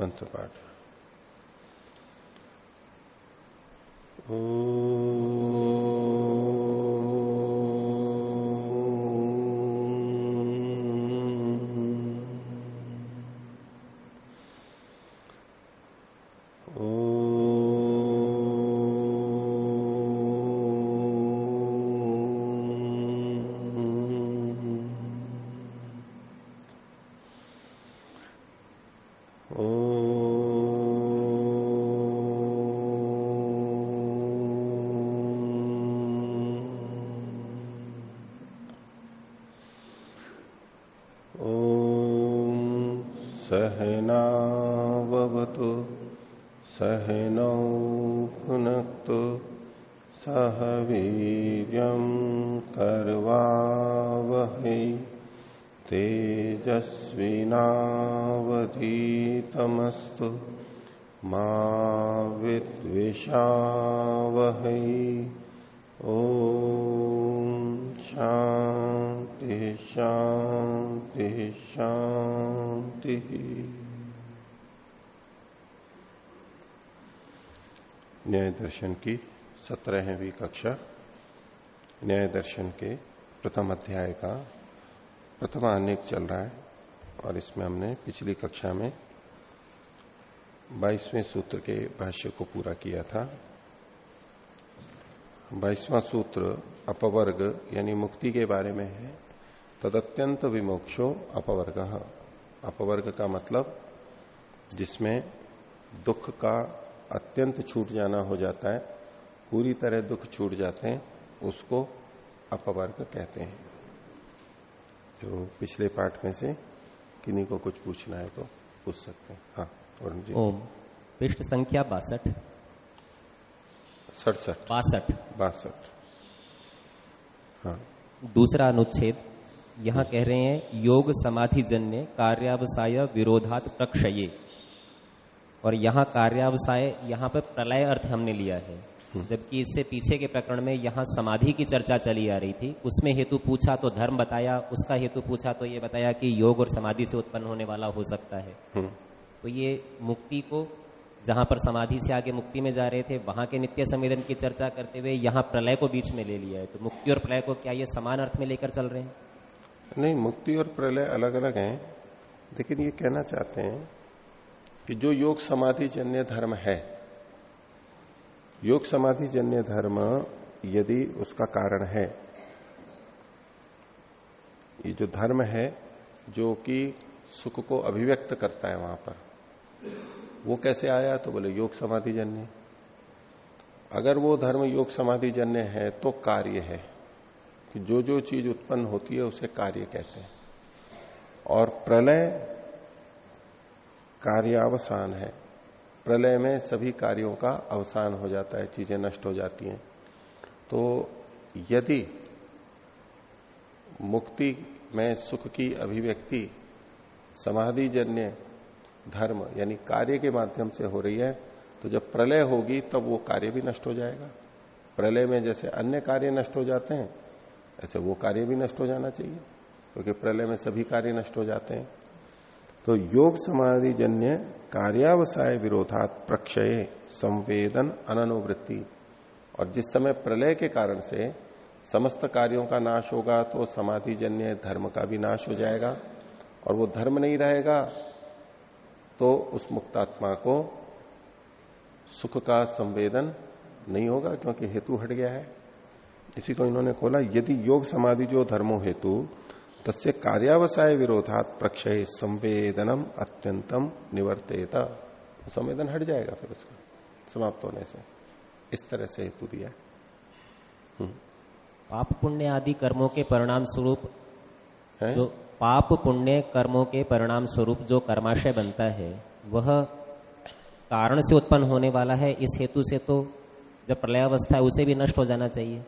मंत्र पाठ ओ न्याय दर्शन की सत्रहवीं कक्षा, न्याय दर्शन के प्रथम अध्याय का प्रथम अनेक चल रहा है और इसमें हमने पिछली कक्षा में बाईसवें सूत्र के भाष्य को पूरा किया था। बाईसवां सूत्र अपवर्ग यानी मुक्ति के बारे में है। तदत्यंत विमोक्षो अपवर्ग। अपवर्ग का मतलब जिसमें दुख का अत्यंत छूट जाना हो जाता है पूरी तरह दुख छूट जाते हैं उसको अपवर्ग कहते हैं। जो पिछले पाठ में से किन्हीं को कुछ पूछना है तो पूछ सकते हैं। हाँ वरुण जी। ओम। पृष्ठ संख्या बासठ। सड़सठ। बासठ। बासठ। हाँ। दूसरा अनुच्छेद। यहाँ कह रहे हैं योग समाधि जन्य कार्यावसाय विरोधात प्रक्षये। और यहाँ कार्यावसाय यहाँ पर प्रलय अर्थ हमने लिया है। जबकि इससे पीछे के प्रकरण में यहाँ समाधि की चर्चा चली आ रही थी। उसमें हेतु पूछा तो धर्म बताया उसका हेतु पूछा तो ये बताया कि योग और समाधि से उत्पन्न होने वाला हो सकता है। हम्म, तो ये मुक्ति को जहाँ पर समाधि से आगे मुक्ति में जा रहे थे वहाँ के नित्य संवेदन की चर्चा करते हुए यहाँ प्रलय को बीच में ले लिया है। तो मुक्ति और प्रलय को क्या ये समान अर्थ में लेकर चल रहे हैं? नहीं मुक्ति और प्रलय अलग अलग हैं लेकिन ये कहना चाहते हैं कि जो योग समाधि जन्य धर्म है, योग समाधि जन्य धर्म यदि उसका कारण है, ये जो धर्म है, जो कि सुख को अभिव्यक्त करता है वहाँ पर, वो कैसे आया? तो बोले, योग समाधि जन्य अगर वो धर्म योग समाधि जन्य है तो कार्य है, कि जो जो चीज़ उत्पन्न होती है, उसे कार्य कहते हैं। और प्रलय कार्यावसान है। प्रलय में सभी कार्यों का अवसान हो जाता है, चीज़ें नष्ट हो जाती हैं। तो यदि मुक्ति में सुख की अभिव्यक्ति समाधि जन्य धर्म यानी कार्य के माध्यम से हो रही है तो जब प्रलय होगी, तब वो कार्य भी नष्ट हो जाएगा। प्रलय में जैसे अन्य कार्य नष्ट हो जाते हैं, ऐसे वो कार्य भी नष्ट हो जाना चाहिए, क्योंकि प्रलय में सभी कार्य नष्ट हो जाते हैं। तो योग समाधि जन्य कार्यावसाय विरोधात प्रक्षय, संवेदन, अननुवृत्ति। और जिस समय प्रलय के कारण से समस्त कार्यों का नाश होगा तो समाधि जन्य धर्म का भी नाश हो जाएगा। और वो धर्म नहीं रहेगा तो उस मुक्तात्मा को सुख का संवेदन नहीं होगा, क्योंकि हेतु हट गया है। इसी को इन्होंने खोला, यदि योग समाधि जो धर्मो हेतु तस्य कार्यावसाय विरोधात प्रक्षय संवेदनम अत्यंतम निवर्तेत। संवेदन हट जाएगा फिर उसका। समाप्त होने से। इस तरह से हेतु दिया। पाप पुण्य आदि कर्मों के परिणाम स्वरूप जो पाप पुण्य कर्मों के परिणाम स्वरूप जो कर्माशय बनता है वह कारण से उत्पन्न होने वाला है। इस हेतु से तो जब प्रलयावस्था है उसे भी नष्ट हो जाना चाहिए।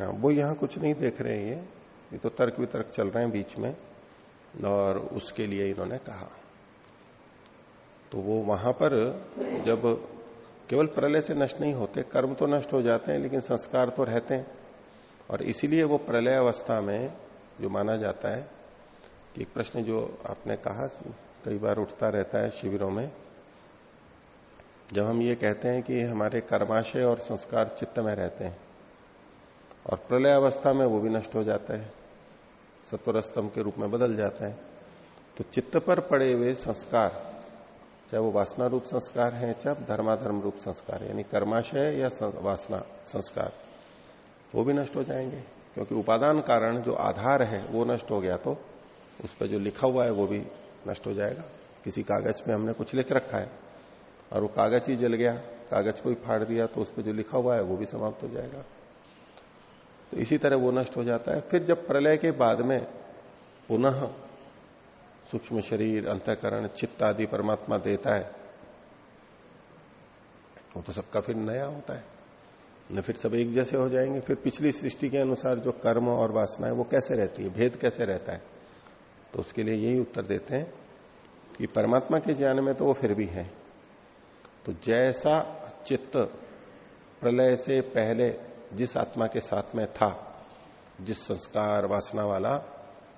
हाँ वो यहाँ कुछ नहीं देख रहे हैं ये तो तर्क वितर्क चल रहे हैं बीच में, और उसके लिए इन्होंने कहा। तो वो वहाँ पर जब केवल प्रलय से नष्ट नहीं होते, कर्म तो नष्ट हो जाते हैं, लेकिन संस्कार तो रहते हैं। और इसीलिए वो प्रलय अवस्था में जो माना जाता है, कि एक प्रश्न जो आपने कहा, कई बार उठता रहता है शिविरों में, जब हम ये कहते हैं कि हमारे कर्माशय और संस्कार चित्त में रहते हैं, और प्रलय अवस्था में वो भी नष्ट हो जाता है। सत्वर स्तंभ के रूप में बदल जाता है। तो चित्त पर पड़े हुए संस्कार, चाहे वो वासना रूप संस्कार है, चाहे धर्माधर्म रूप संस्कार यानी कर्माशय या वासना संस्कार, वो भी नष्ट हो जाएँगे। क्योंकि उपादान कारण जो आधार है, वो नष्ट हो गया तो उस पर जो लिखा हुआ है, वो भी नष्ट हो जाएगा। किसी कागज़ पे हमने कुछ लिख रखा है, और वो कागज़ ही जल गया, कागज़ को ही फाड़ दिया तो उस पर जो लिखा हुआ है, वो भी समाप्त हो जाएगा। तो इसी तरह वो नष्ट हो जाता है। फिर जब प्रलय के बाद में पुनः सूक्ष्म शरीर, अंतकरण, चित्त आदि परमात्मा देता है, वो तो सबका फिर नया होता है। न फिर सब एक जैसे हो जाएँगे, फिर पिछली सृष्टि के अनुसार जो कर्म और वासना है वो कैसे रहती है, भेद कैसे रहता है? तो उसके लिए यही उत्तर देते हैं कि परमात्मा के ज्ञान में तो वो फिर भी है। तो जैसा चित्त प्रलय से पहले जिस आत्मा के साथ में था, जिस संस्कार, वासना वाला,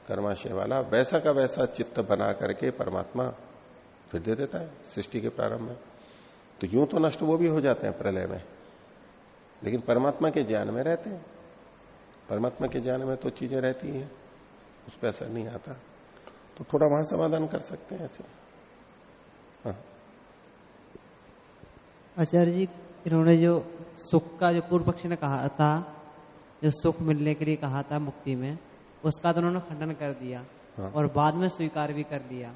कर्माशय वाला, वैसा का वैसा चित्त बना करके परमात्मा फिर दे देता है, सृष्टि के प्रारंभ में। तो यूँ तो नष्ट वो भी हो जाते हैं प्रलय में। लेकिन परमात्मा के ज्ञान में रहते हैं। परमात्मा के ज्ञान में तो चीज़ें रहती हैं, उस पर असर नहीं आता। तो थोड़ा वहाँ समाधान कर सकते हैं ऐसे। हाँ। आचार्य जी इन्होंने जो सुख का जो पूर्व पक्षी ने कहा था जो सुख मिलने के लिए कहा था मुक्ति में उसका तो उन्होंने खंडन कर दिया हाँ। और बाद में स्वीकार भी कर लिया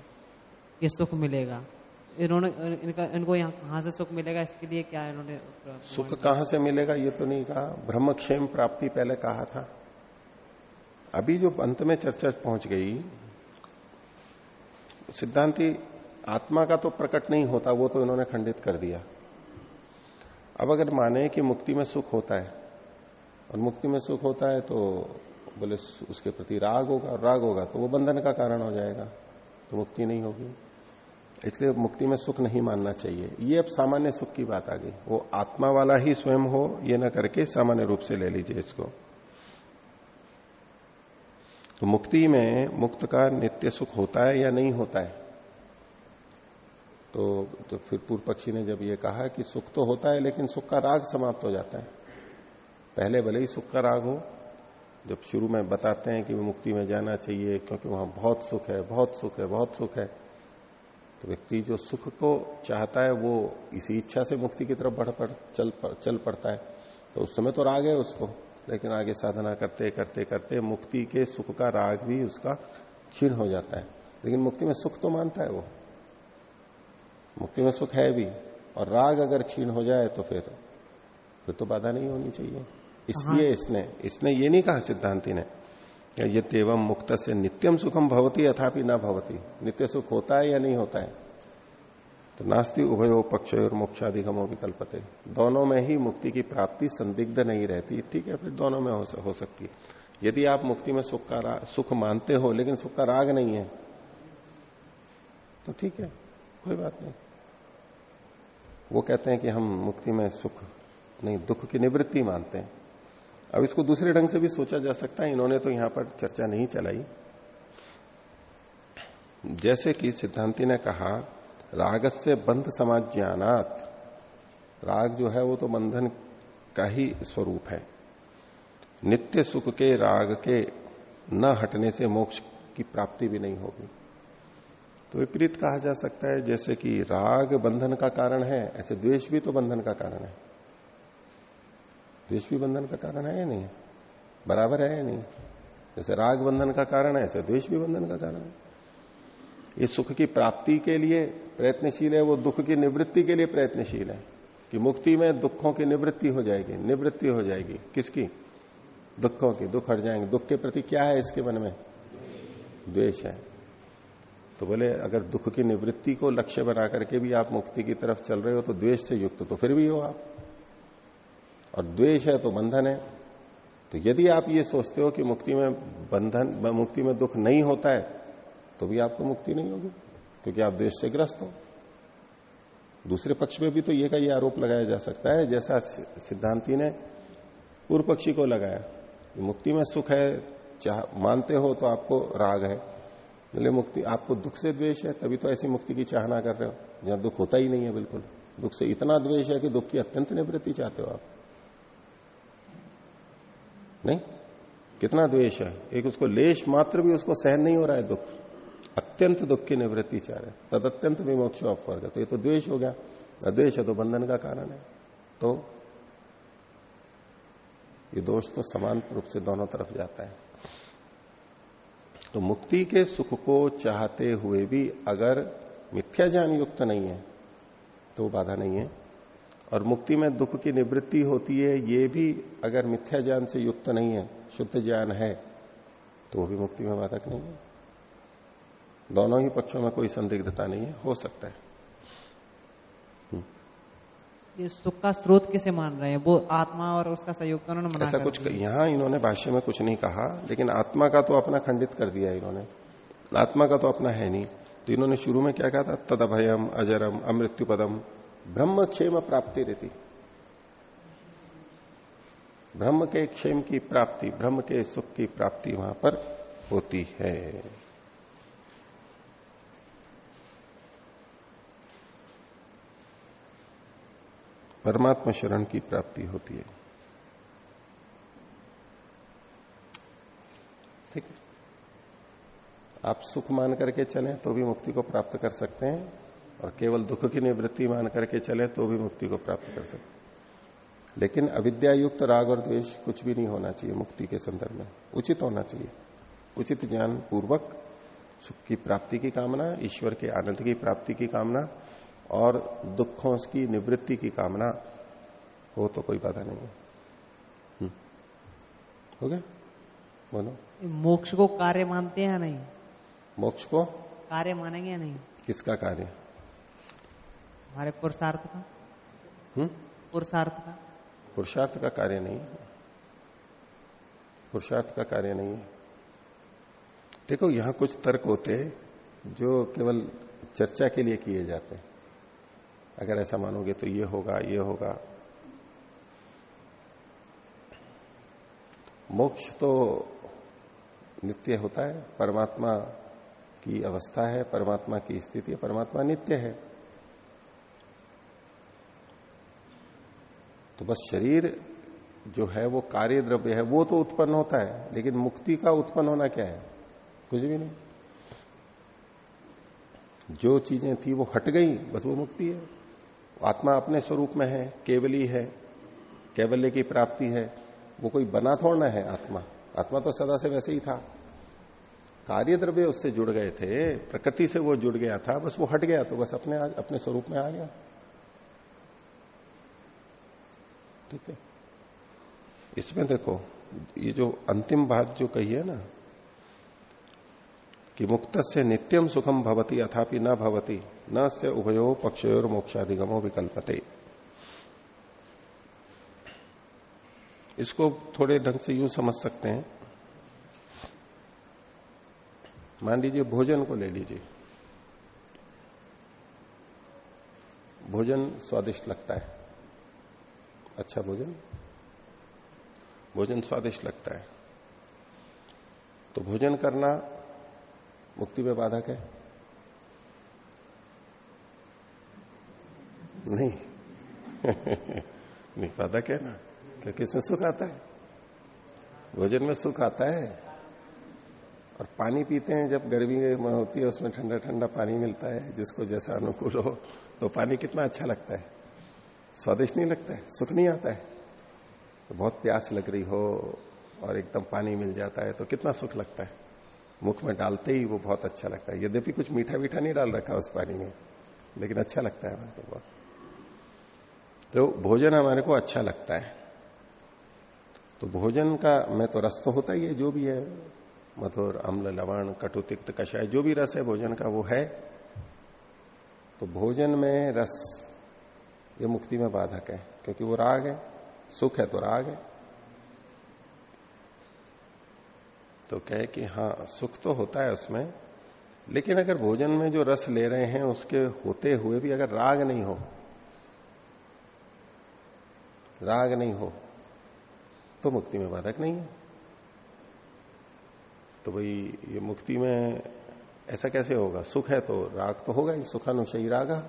कि सुख मिलेगा। इन्होंने इनका इनको यहाँ कहाँ से सुख मिलेगा इसके लिए क्या इन्होंने सुख कहाँ से मिलेगा ये तो नहीं कहा। ब्रह्मक्षेम प्राप्ति पहले कहा था। अभी जो अंत में चर्चा पहुँच गई सिद्धांति आत्मा का तो प्रकट नहीं होता वो तो इन्होंने खंडित कर दिया। अब अगर माने कि मुक्ति में सुख होता है, और मुक्ति में सुख होता है तो बोले, उसके प्रति राग होगा, और राग होगा तो वो बंधन का कारण हो जाएगा तो मुक्ति नहीं होगी। इसलिए मुक्ति में सुख नहीं मानना चाहिए। ये अब सामान्य सुख की बात आ गई। वो आत्मा वाला ही स्वयं हो, ये ना करके सामान्य रूप से ले लीजिए इसको। तो मुक्ति में मुक्त का नित्य सुख होता है या नहीं होता है? तो, तो फिर पूर्व पक्षी ने जब ये कहा कि सुख तो होता है लेकिन सुख का राग समाप्त हो जाता है। पहले भले ही सुख का राग हो जब शुरू में बताते हैं कि मुक्ति में जाना चाहिए क्योंकि वहाँ बहुत सुख है बहुत सुख है बहुत सुख है तो व्यक्ति जो सुख को चाहता है वो इसी इच्छा से मुक्ति की तरफ़ बढ़ पड़ चल पड़, चल पड़ता है। तो उस समय तो राग है उसको लेकिन आगे साधना करते करते करते मुक्ति के सुख का राग भी उसका क्षीण हो जाता है। लेकिन मुक्ति में सुख तो मानता है वो। मुक्ति में सुख है भी और राग अगर क्षीण हो जाए तो फिर फिर तो बाधा नहीं होनी चाहिए। इसलिए इसने इसने ये नहीं कहा सिद्धांति ने ये तेवम मुक्त से नित्यम सुखम भवती अथापि ना भवती। नित्य सुख होता है या नहीं होता है? तो नास्ति उभयो पक्ष और मोक्षाधिगमो विकल्पते। दोनों में ही मुक्ति की प्राप्ति संदिग्ध नहीं रहती। ठीक है फिर दोनों में हो, हो सकती है। यदि आप मुक्ति में सुख का सुख मानते हो लेकिन सुख का राग नहीं है तो ठीक है कोई बात नहीं। वो कहते हैं कि हम मुक्ति में सुख नहीं, दुख की निवृत्ति मानते हैं। अब इसको दूसरे ढंग से भी सोचा जा सकता है। इन्होंने तो यहाँ पर चर्चा नहीं चलाई। जैसे कि सिद्धांति ने कहा राग से बंध समाज ज्ञानात राग जो है वो तो बंधन का ही स्वरूप है। नित्य सुख के, राग के न हटने से मोक्ष की प्राप्ति भी नहीं होगी। तो विपरीत कहा जा सकता है, जैसे कि राग बंधन का कारण है, ऐसे द्वेष भी तो बंधन का कारण है। द्वेष भी बंधन का कारण है या नहीं? बराबर है या नहीं? जैसे राग बंधन का कारण है, ऐसे द्वेष भी बंधन का कारण है। ये सुख की प्राप्ति के लिए प्रयत्नशील है, वो दुख की निवृत्ति के लिए प्रयत्नशील है। कि मुक्ति में दुखों की निवृत्ति हो जाएगी, निवृत्ति हो जाएगी। किसकी? दुखों की, दुख हट जाएँगे। दुख के प्रति क्या है इसके मन में? द्वेष है। तो बोले, अगर दुख की निवृत्ति को लक्ष्य बना करके भी आप मुक्ति की तरफ़ चल रहे हो तो द्वेष से युक्त तो फिर भी हो आप। और द्वेष है तो बंधन है। तो यदि आप ये सोचते हो कि मुक्ति में बंधन, मुक्ति में दुख नहीं होता है तो भी आपको मुक्ति नहीं होगी, क्योंकि आप द्वेष से ग्रस्त हो। दूसरे पक्ष में भी तो ये का ये आरोप लगाया जा सकता है, जैसा सिद्धांति ने पूर्व पक्षी को लगाया मुक्ति में सुख है, चाह, मानते हो तो आपको राग है। बोले मुक्ति, आपको दुख से द्वेष है, तभी तो ऐसी मुक्ति की चाहना कर रहे हो। जहाँ दुख होता ही नहीं है बिल्कुल। दुख से इतना द्वेष है कि दुख की अत्यंत निवृत्ति चाहते हो आप। नहीं? कितना द्वेष है? एक उसको लेश मात्र भी उसको सहन नहीं हो रहा है दुख। अत्यंत दुख की निवृत्ति चाह रहे तद अत्यंत विमोक्ष अपवर्ग तो ये तो द्वेष हो गया। अद्वेष है तो बंधन का कारण है। तो ये दोष तो समान रूप से दोनों तरफ़ जाता है। तो मुक्ति के सुख को चाहते हुए भी अगर मिथ्या ज्ञान युक्त नहीं है तो बाधा नहीं है। और मुक्ति में दुख की निवृत्ति होती है, ये भी अगर मिथ्या ज्ञान से युक्त नहीं है, शुद्ध ज्ञान है तो वो भी मुक्ति में बाधक नहीं है। दोनों ही पक्षों में कोई संदिग्धता नहीं है, हो सकता है। ये सुख का स्रोत किसे मान रहे हैं? वो आत्मा और उसका सहयोग तो उन्होंने ऐसा कुछ यहाँ इन्होंने भाष्य में कुछ नहीं कहा लेकिन आत्मा का तो अपना खंडित कर दिया इन्होंने। आत्मा का तो अपना है नहीं। तो इन्होंने शुरू में क्या कहा था? तद अभयम अजरम अमृत्यु पदम ब्रह्म क्षेम प्राप्ति रहती ब्रह्म के क्षेम की प्राप्ति ब्रह्म के सुख की प्राप्ति वहाँ पर होती है। परमात्मा शरण की प्राप्ति होती है। ठीक है। आप सुख मान करके चले तो भी मुक्ति को प्राप्त कर सकते हैं और केवल दुख की निवृत्ति मान करके चले तो भी मुक्ति को प्राप्त कर सकते हैं। लेकिन अविद्यायुक्त राग और द्वेष कुछ भी नहीं होना चाहिए मुक्ति के संदर्भ में। उचित होना चाहिए। उचित ज्ञान पूर्वक सुख की प्राप्ति की कामना, ईश्वर के आनंद की प्राप्ति की कामना और दुखों की निवृत्ति की कामना हो तो कोई बाधा नहीं है। हम्म। हो गया? बोलो। मोक्ष को कार्य मानते हैं नहीं? मोक्ष को? कार्य मानेंगे या नहीं? किसका कार्य? हमारे पुरुषार्थ का। हम्म। पुरुषार्थ का। पुरुषार्थ का कार्य नहीं पुरुषार्थ का कार्य नहीं है। देखो यहाँ कुछ तर्क होते हैं जो केवल चर्चा के लिए किए जाते हैं। अगर ऐसा मानोगे तो ये होगा ये होगा। मोक्ष तो नित्य होता है, परमात्मा की अवस्था है, परमात्मा की स्थिति है, परमात्मा नित्य है। तो बस शरीर जो है, वो कार्य द्रव्य है, वो तो उत्पन्न होता है, लेकिन मुक्ति का उत्पन्न होना क्या है? कुछ भी नहीं। जो चीज़ें थी वो हट गई, बस वो मुक्ति है। आत्मा अपने स्वरूप में है, केवली है केवल्य की प्राप्ति है, वो कोई बना थोड़ना है आत्मा। आत्मा तो सदा से वैसे ही था। कार्य द्रव्य उससे जुड़ गए थे, प्रकृति से वो जुड़ गया था, बस वो हट गया तो बस अपने अपने स्वरूप में आ गया। ठीक है? इसमें देखो, ये जो अंतिम बात जो कही है ना कि मुक्त से नित्यम सुखम भवती अथापि न भवती न से उभयो पक्षयोर मोक्षाधिगमो विकल्पते। इसको थोड़े ढंग से यूँ समझ सकते हैं। मान लीजिए भोजन को ले लीजिए। भोजन स्वादिष्ट लगता है। अच्छा भोजन? भोजन स्वादिष्ट लगता है। तो भोजन करना मुक्ति में बाधक है? नहीं। नहीं, बाधक है ना? क्या किसमें सुख आता है। भोजन में सुख आता है। और पानी पीते हैं, जब गर्मी होती है, उसमें ठंडा ठंडा पानी मिलता है, जिसको जैसा अनुकूल हो तो पानी कितना अच्छा लगता है। स्वादिष्ट नहीं लगता है, सुख नहीं आता है। तो बहुत प्यास लग रही हो, और एकदम पानी मिल जाता है तो कितना सुख लगता है। मुख में डालते ही वो बहुत अच्छा लगता है। यद्यपि कुछ मीठा मीठा नहीं डाल रखा उस पानी में, लेकिन अच्छा लगता है हमारे बहुत। तो भोजन हमारे को अच्छा लगता है। तो भोजन का मैं तो रस तो होता ही है, जो भी है, मधुर, अम्ल, लवण कटु तिक्त कषाय, जो भी रस है भोजन का, वो है। तो भोजन में रस ये मुक्ति में बाधक है, क्योंकि वो राग है, सुख है तो राग है। तो कहे कि हाँ सुख तो होता है उसमें, लेकिन अगर भोजन में जो रस ले रहे हैं, उसके होते हुए भी अगर राग नहीं हो, राग नहीं हो तो मुक्ति में बाधक नहीं है। तो भाई, ये मुक्ति में ऐसा कैसे होगा? सुख है तो राग तो होगा ही सुखानुशयी रागा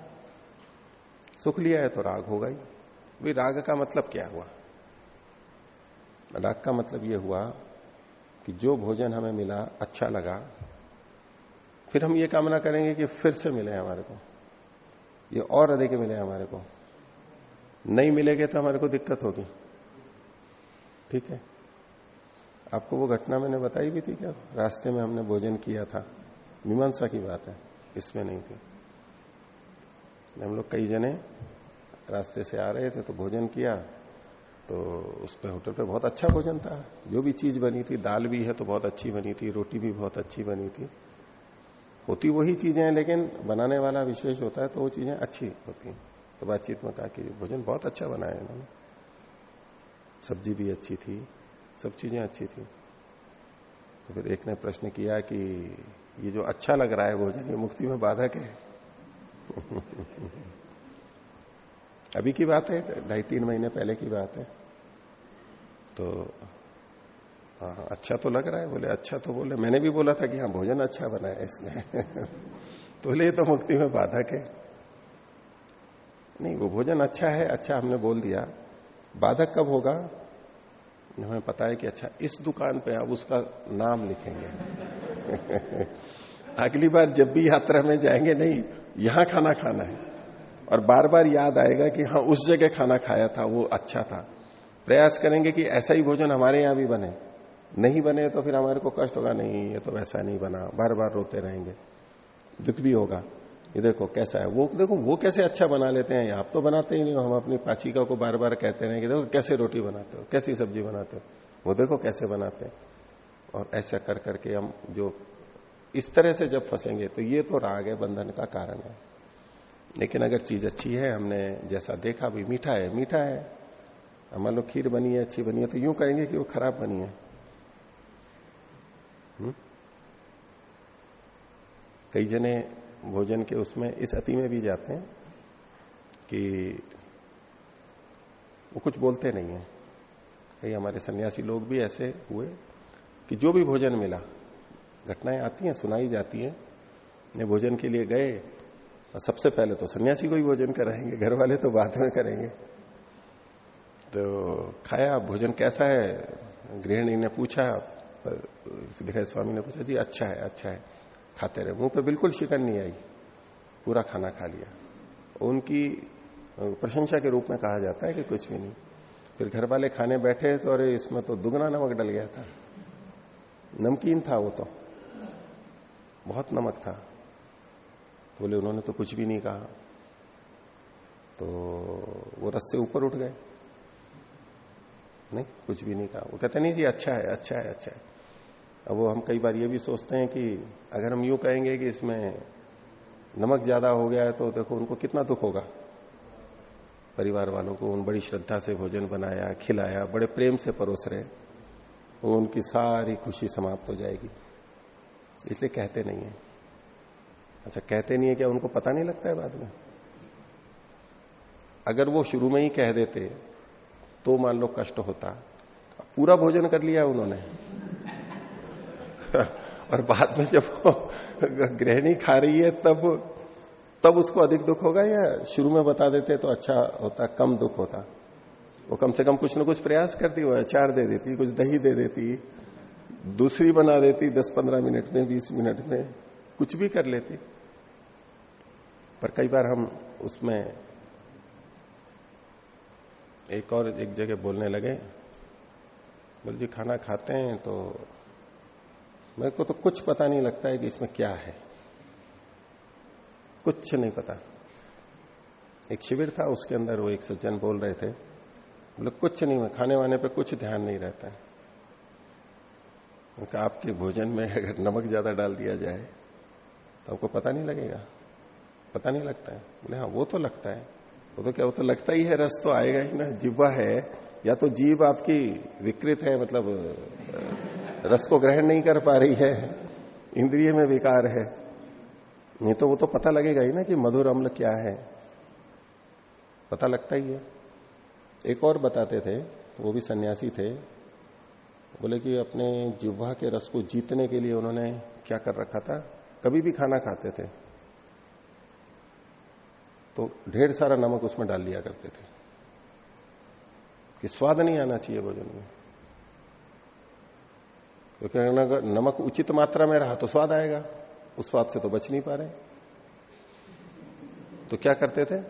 सुख लिया है तो राग होगा ही। भाई, राग का मतलब क्या हुआ? राग का मतलब यह हुआ कि जो भोजन हमें मिला अच्छा लगा, फिर हम ये कामना करेंगे कि फिर से मिले हमारे को। ये और अधिक मिले हमारे को। नहीं मिलेगे तो हमारे को दिक्कत होगी। ठीक है? आपको वो घटना मैंने बताई भी थी क्या? रास्ते में हमने भोजन किया था। मीमांसा की बात है। इसमें नहीं थी। हम लोग कई जने रास्ते से आ रहे थे तो भोजन किया। तो उस पे होटल पे बहुत अच्छा भोजन था। जो भी चीज़ बनी थी, दाल भी है तो बहुत अच्छी बनी थी, रोटी भी बहुत अच्छी बनी थी। होती वही चीज़ें हैं लेकिन बनाने वाला विशेष होता है तो वो चीज़ें अच्छी होती तो बातचीत में कहा कि भोजन बहुत अच्छा बनाया इन्होंने। सब्ज़ी भी अच्छी थी, सब चीज़ें अच्छी थी। तो फिर एक ने प्रश्न किया कि ये जो अच्छा लग रहा है भोजन, ये मुक्ति में बाधक है? अभी की बात है, ढाई तीन महीने पहले की बात है। तो हाँ अच्छा तो लग रहा है, बोले अच्छा तो बोले। मैंने भी बोला था कि हाँ भोजन अच्छा बना है इसने। तो बोले तो मुक्ति में बाधक है। नहीं, वो भोजन अच्छा है अच्छा हमने बोल दिया। बाधक कब होगा? हमें पता है कि अच्छा इस दुकान पे अब उसका नाम लिखेंगे। अगली बार जब भी यात्रा में जाएँगे, नहीं, यहाँ खाना खाना है। और बार बार याद आएगा कि हाँ उस जगह खाना खाया था, वो अच्छा था। प्रयास करेंगे कि ऐसा ही भोजन हमारे यहाँ भी बने। नहीं बने तो फिर हमारे को कष्ट होगा, नहीं, ये तो वैसा नहीं बना। बार बार रोते रहेंगे। दुख भी होगा। ये देखो कैसा है। वो, देखो, वो कैसे अच्छा बना लेते हैं। आप तो बनाते ही नहीं हो। हम अपनी पाचिका को बार बार कहते रहे कि देखो कैसे रोटी बनाते हो, कैसी सब्ज़ी बनाते हो। वो देखो कैसे बनाते हैं। और ऐसा कर करके हम जो इस तरह से जब फंसेंगे तो ये तो राग है, बंधन का कारण है। लेकिन अगर चीज़ अच्छी है, हमने जैसा देखा भी मीठा है मीठा है। मान लो खीर बनी है, अच्छी बनी है तो यूँ कहेंगे कि वो खराब बनी है। हुँ? कई जने भोजन के उसमें इस अति में भी जाते हैं कि वो कुछ बोलते नहीं है। कई हमारे सन्यासी लोग भी ऐसे हुए कि जो भी भोजन मिला, घटनाएँ आती हैं, सुनाई जाती हैं ने भोजन के लिए गए, और सबसे पहले तो सन्यासी को ही भोजन कराएँगे, घर वाले तो बाद में करेंगे। तो खाया, भोजन कैसा है? गृहिणी ने पूछा गृह स्वामी ने पूछा, जी अच्छा है अच्छा है, खाते रहे। मुँह पे बिल्कुल शिकन नहीं आई, पूरा खाना खा लिया। उनकी प्रशंसा के रूप में कहा जाता है कि कुछ भी नहीं। फिर घर वाले खाने बैठे तो अरे, इसमें तो दुगना नमक डल गया था। नमकीन था वो तो। बहुत नमक था। बोले, उन्होंने तो कुछ भी नहीं कहा। तो वो रस से ऊपर उठ गए। नहीं, कुछ भी नहीं कहा। वो कहते नहीं जी अच्छा है अच्छा है अच्छा है। अब वो हम कई बार ये भी सोचते हैं कि अगर हम यूँ कहेंगे कि इसमें नमक ज़्यादा हो गया है तो देखो उनको कितना दुख होगा। परिवार वालों को उन बड़ी श्रद्धा से भोजन बनाया, खिलाया, बड़े प्रेम से परोस रहे उनकी सारी खुशी समाप्त हो जाएगी। इसलिए कहते नहीं है। अच्छा कहते नहीं है क्या? उनको पता नहीं लगता है बाद में? अगर वो शुरू में ही कह देते तो मान लो कष्ट होता। पूरा भोजन कर लिया उन्होंने। और बाद में जब गृहिणी खा रही है, तब तब उसको अधिक दुख होगा या शुरू में बता देते तो अच्छा होता, कम दुख होता। वो कम से कम कुछ ना कुछ प्रयास करती, वो अचार दे देती, कुछ दही दे देती, दूसरी बना देती दस पंद्रह मिनट में, बीस मिनट में, कुछ भी कर लेती। पर कई बार हम उसमें एक और एक जगह बोलने लगे, बोल जी खाना खाते हैं तो मेरे को तो कुछ पता नहीं लगता है कि इसमें क्या है। कुछ नहीं पता। एक शिविर था, उसके अंदर वो एक सज्जन बोल रहे थे, बोले कुछ नहीं, मैं खाने वाने पे कुछ ध्यान नहीं रहता। है उनका आपके भोजन में अगर नमक ज़्यादा डाल दिया जाए तो आपको पता नहीं लगेगा। पता नहीं लगता है। बोले हाँ वो तो लगता है। वो तो क्या, वो तो लगता ही है रस तो आएगा ही ना। जिब्वा है, या तो जीव आपकी विकृत है मतलब रस को ग्रहण नहीं कर पा रही है, इंद्रिय में विकार है। नहीं तो वो तो पता लगेगा ही ना कि मधुर अम्ल क्या है। पता लगता ही है। एक और बताते थे, वो भी सन्यासी थे। बोले कि अपने जिह्वा के रस को जीतने के लिए उन्होंने क्या कर रखा था? कभी भी खाना खाते थे। तो ढेर सारा नमक उसमें डाल लिया करते थे कि स्वाद नहीं आना चाहिए भोजन में। क्योंकि अगर नमक उचित मात्रा में रहा तो स्वाद आएगा, उस स्वाद से तो बच नहीं पा रहे। तो क्या करते थे?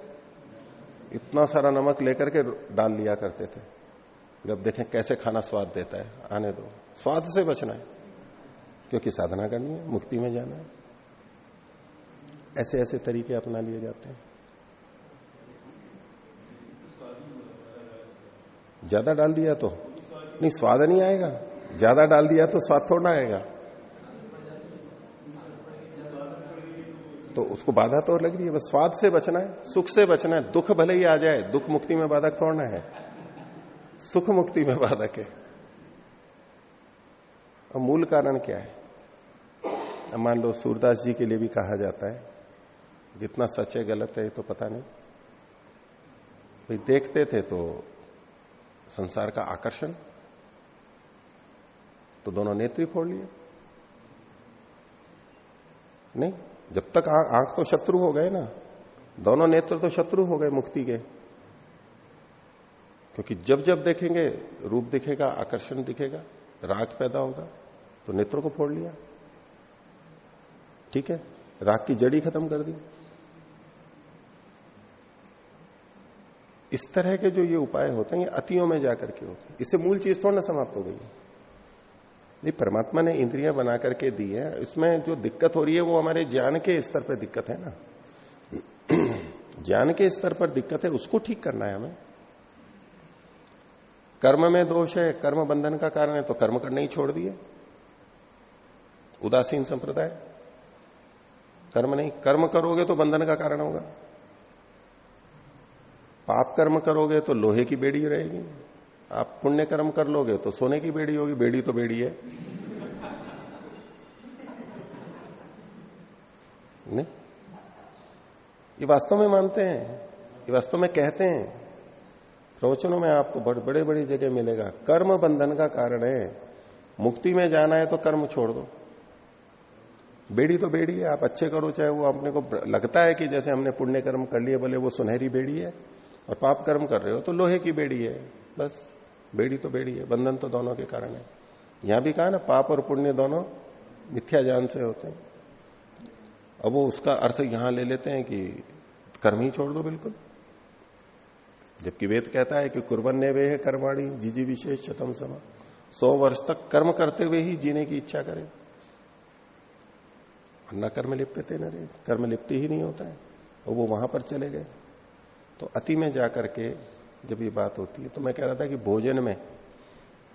इतना सारा नमक लेकर के डाल लिया करते थे। जब देखें कैसे खाना स्वाद देता है, आने दो। स्वाद से बचना है, क्योंकि साधना करनी है, मुक्ति में जाना है। ऐसे ऐसे तरीके अपना लिए जाते हैं। ज़्यादा डाल दिया तो। नहीं, स्वाद नहीं आएगा। ज़्यादा डाल दिया तो स्वाद थोड़ा आएगा। तो उसको बाधा तो लग रही है, बस स्वाद से बचना है, सुख से बचना है। दुख भले ही आ जाए, दुख मुक्ति में बाधक थोड़ना है। सुख मुक्ति में बाधक है। और मूल कारण क्या है? अब मान लो सूरदास जी के लिए भी कहा जाता है, जितना सच है, गलत है तो पता नहीं। भाई, देखते थे तो संसार का आकर्षण तो दोनों नेत्री फोड़ लिए। नहीं, जब तक आँख तो शत्रु हो गए ना, दोनों नेत्र तो शत्रु हो गए मुक्ति के। क्योंकि जब जब देखेंगे, रूप दिखेगा, आकर्षण दिखेगा, राग पैदा होगा तो नेत्रों को फोड़ लिया। ठीक है? राग की जड़ी खत्म कर दी। इस तरह के जो ये उपाय होते हैं, ये अतियों में जाकर के होते हैं। इससे मूल चीज़ थोड़ा ना समाप्त हो गई ये परमात्मा ने इंद्रियाँ बना करके दी है। इसमें जो दिक्कत हो रही है, वो हमारे ज्ञान के स्तर पर दिक्कत है ना। ज्ञान के स्तर पर दिक्कत है, उसको ठीक करना है हमें। कर्म में दोष है, कर्म बंधन का कारण है तो कर्म करने ही छोड़ दिए। उदासीन संप्रदाय। कर्म नहीं, कर्म करोगे तो बंधन का कारण होगा। पाप कर्म करोगे तो लोहे की बेड़ी रहेगी। आप पुण्य कर्म कर लोगे तो सोने की बेड़ी होगी, बेड़ी तो बेड़ी है। नहीं? ये वास्तव में मानते हैं, ये वास्तव में कहते हैं। प्रवचनों में आपको बड़े बड़े बड़ी जगह मिलेगा। कर्म बंधन का कारण है। मुक्ति में जाना है तो कर्म छोड़ दो। बेड़ी तो बेड़ी है, आप अच्छे करो, चाहे वो अपने को लगता है कि जैसे हमने पुण्य कर्म कर लिए, बोले वो सुनहरी बेड़ी है। और पाप कर्म कर रहे हो तो लोहे की बेड़ी है, बस। बेड़ी तो बेड़ी है, बंधन तो दोनों के कारण है। यहाँ भी कहा ना, पाप और पुण्य दोनों मिथ्या ज्ञान से होते हैं। अब वो उसका अर्थ यहाँ ले लेते हैं कि कर्म ही छोड़ दो बिल्कुल। जबकि वेद कहता है कि कुर्बन ने वे है कर्माणी जीजी विशेष चतम समा। सौ वर्ष तक कर्म करते हुए ही जीने की इच्छा करें। न कर्म लिप्त थे न कर्म लिप्ति ही नहीं होता है। और वो वहाँ पर चले गए। तो अति में जाकर के जब ये बात होती है तो मैं कह रहा था कि भोजन में,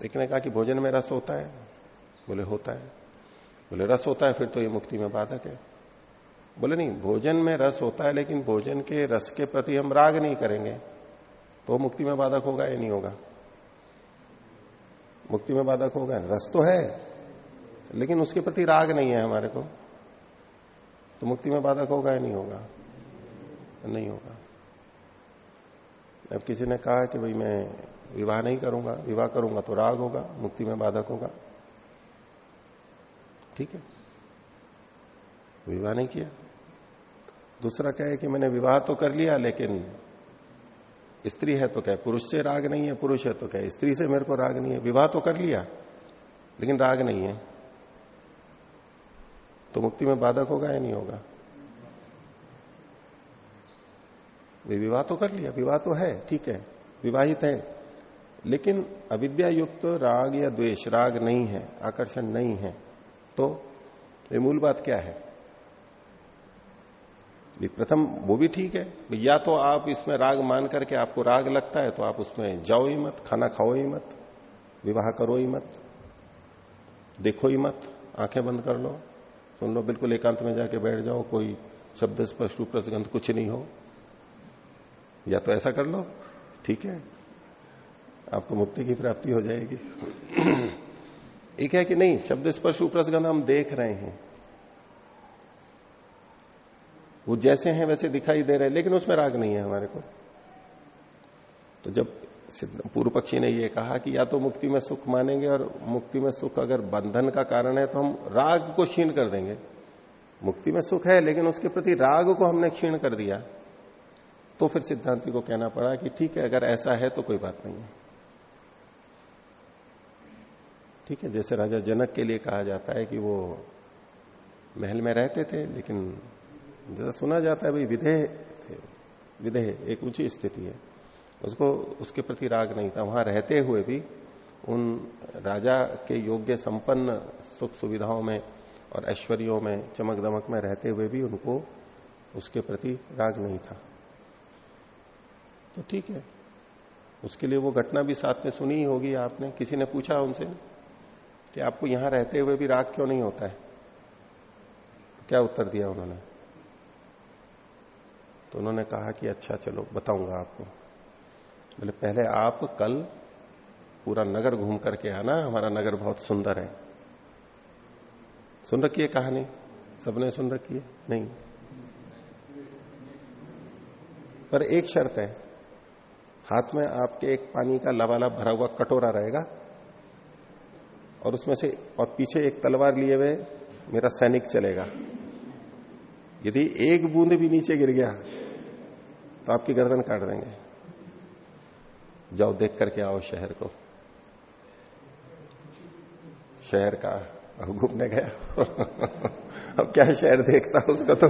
एक ने कहा कि भोजन में रस होता है? बोले, होता है। बोले, रस होता है, फिर तो ये मुक्ति में बाधक है। बोले, नहीं, भोजन में रस होता है, लेकिन भोजन के रस के प्रति हम राग नहीं करेंगे। तो मुक्ति में बाधक होगा या नहीं होगा? मुक्ति में बाधक होगा। रस तो है, लेकिन उसके प्रति राग नहीं है हमारे को। तो मुक्ति में बाधक होगा या नहीं होगा? नहीं होगा। अब किसी ने कहा कि भाई मैं विवाह नहीं करूँगा, विवाह करूँगा तो राग होगा, मुक्ति में बाधक होगा। ठीक है? विवाह नहीं किया। दूसरा कहे कि मैंने विवाह तो कर लिया, लेकिन स्त्री है तो क्या? पुरुष से राग नहीं है, पुरुष है तो क्या? स्त्री से मेरे को राग नहीं है। विवाह तो कर लिया, लेकिन राग नहीं है। तो मुक्ति में बाधक होगा या नहीं होगा? विवाह तो कर लिया, विवाह तो है, ठीक है, विवाहित है। लेकिन अविद्या युक्त राग या द्वेष, राग नहीं है, आकर्षण नहीं है तो ये मूल बात क्या है? प्रथम वो भी ठीक है या तो आप इसमें राग मान करके आपको राग लगता है तो आप उसमें जाओ ही मत, खाना खाओ ही मत, विवाह करो ही मत, देखो ही मत, आँखें बंद कर लो, सुन लो, बिल्कुल एकांत में जाके बैठ जाओ, कोई शब्द स्पर्श गंध कुछ नहीं हो। या तो ऐसा कर लो, ठीक है, आपको मुक्ति की प्राप्ति हो जाएगी। एक है कि नहीं, शब्द स्पर्श उपरसगंध हम देख रहे हैं। वो जैसे हैं वैसे दिखाई दे रहे हैं, लेकिन उसमें राग नहीं है हमारे को। तो जब पूर्व पक्षी ने ये कहा कि या तो मुक्ति में सुख मानेंगे और मुक्ति में सुख अगर बंधन का कारण है तो हम राग को क्षीण कर देंगे। मुक्ति में सुख है, लेकिन उसके प्रति राग को हमने क्षीण कर दिया। तो फिर सिद्धांति को कहना पड़ा कि ठीक है, अगर ऐसा है तो कोई बात नहीं है। ठीक है, जैसे राजा जनक के लिए कहा जाता है कि वो महल में रहते थे, लेकिन जैसा सुना जाता है, भाई विधेय थे। विधेय, एक ऊँची स्थिति है। उसको, उसके प्रति राग नहीं था। वहाँ रहते हुए भी उन राजा के योग्य संपन्न सुख सुविधाओं में और ऐश्वर्यों में चमक दमक में रहते हुए भी उनको उसके प्रति राग नहीं था। तो ठीक है। उसके लिए वो घटना भी साथ में सुनी ही होगी आपने। किसी ने पूछा उनसे कि आपको यहाँ रहते हुए भी राग क्यों नहीं होता है? तो क्या उत्तर दिया उन्होंने? तो उन्होंने कहा कि अच्छा चलो, बताऊँगा आपको। बोले, पहले आप कल पूरा नगर घूम करके आना, हमारा नगर बहुत सुंदर है। सुन रखी है कहानी? सबने सुन रखी है? नहीं। पर एक शर्त है हाथ में आपके एक पानी का लबालब भरा हुआ कटोरा रहेगा और उसमें से और पीछे एक तलवार लिए हुए मेरा सैनिक चलेगा। यदि एक बूंद भी नीचे गिर गया तो आपकी गर्दन काट देंगे। जाओ देख करके आओ शहर को। शहर का घूमने गया। अब क्या शहर देखता उसका तो।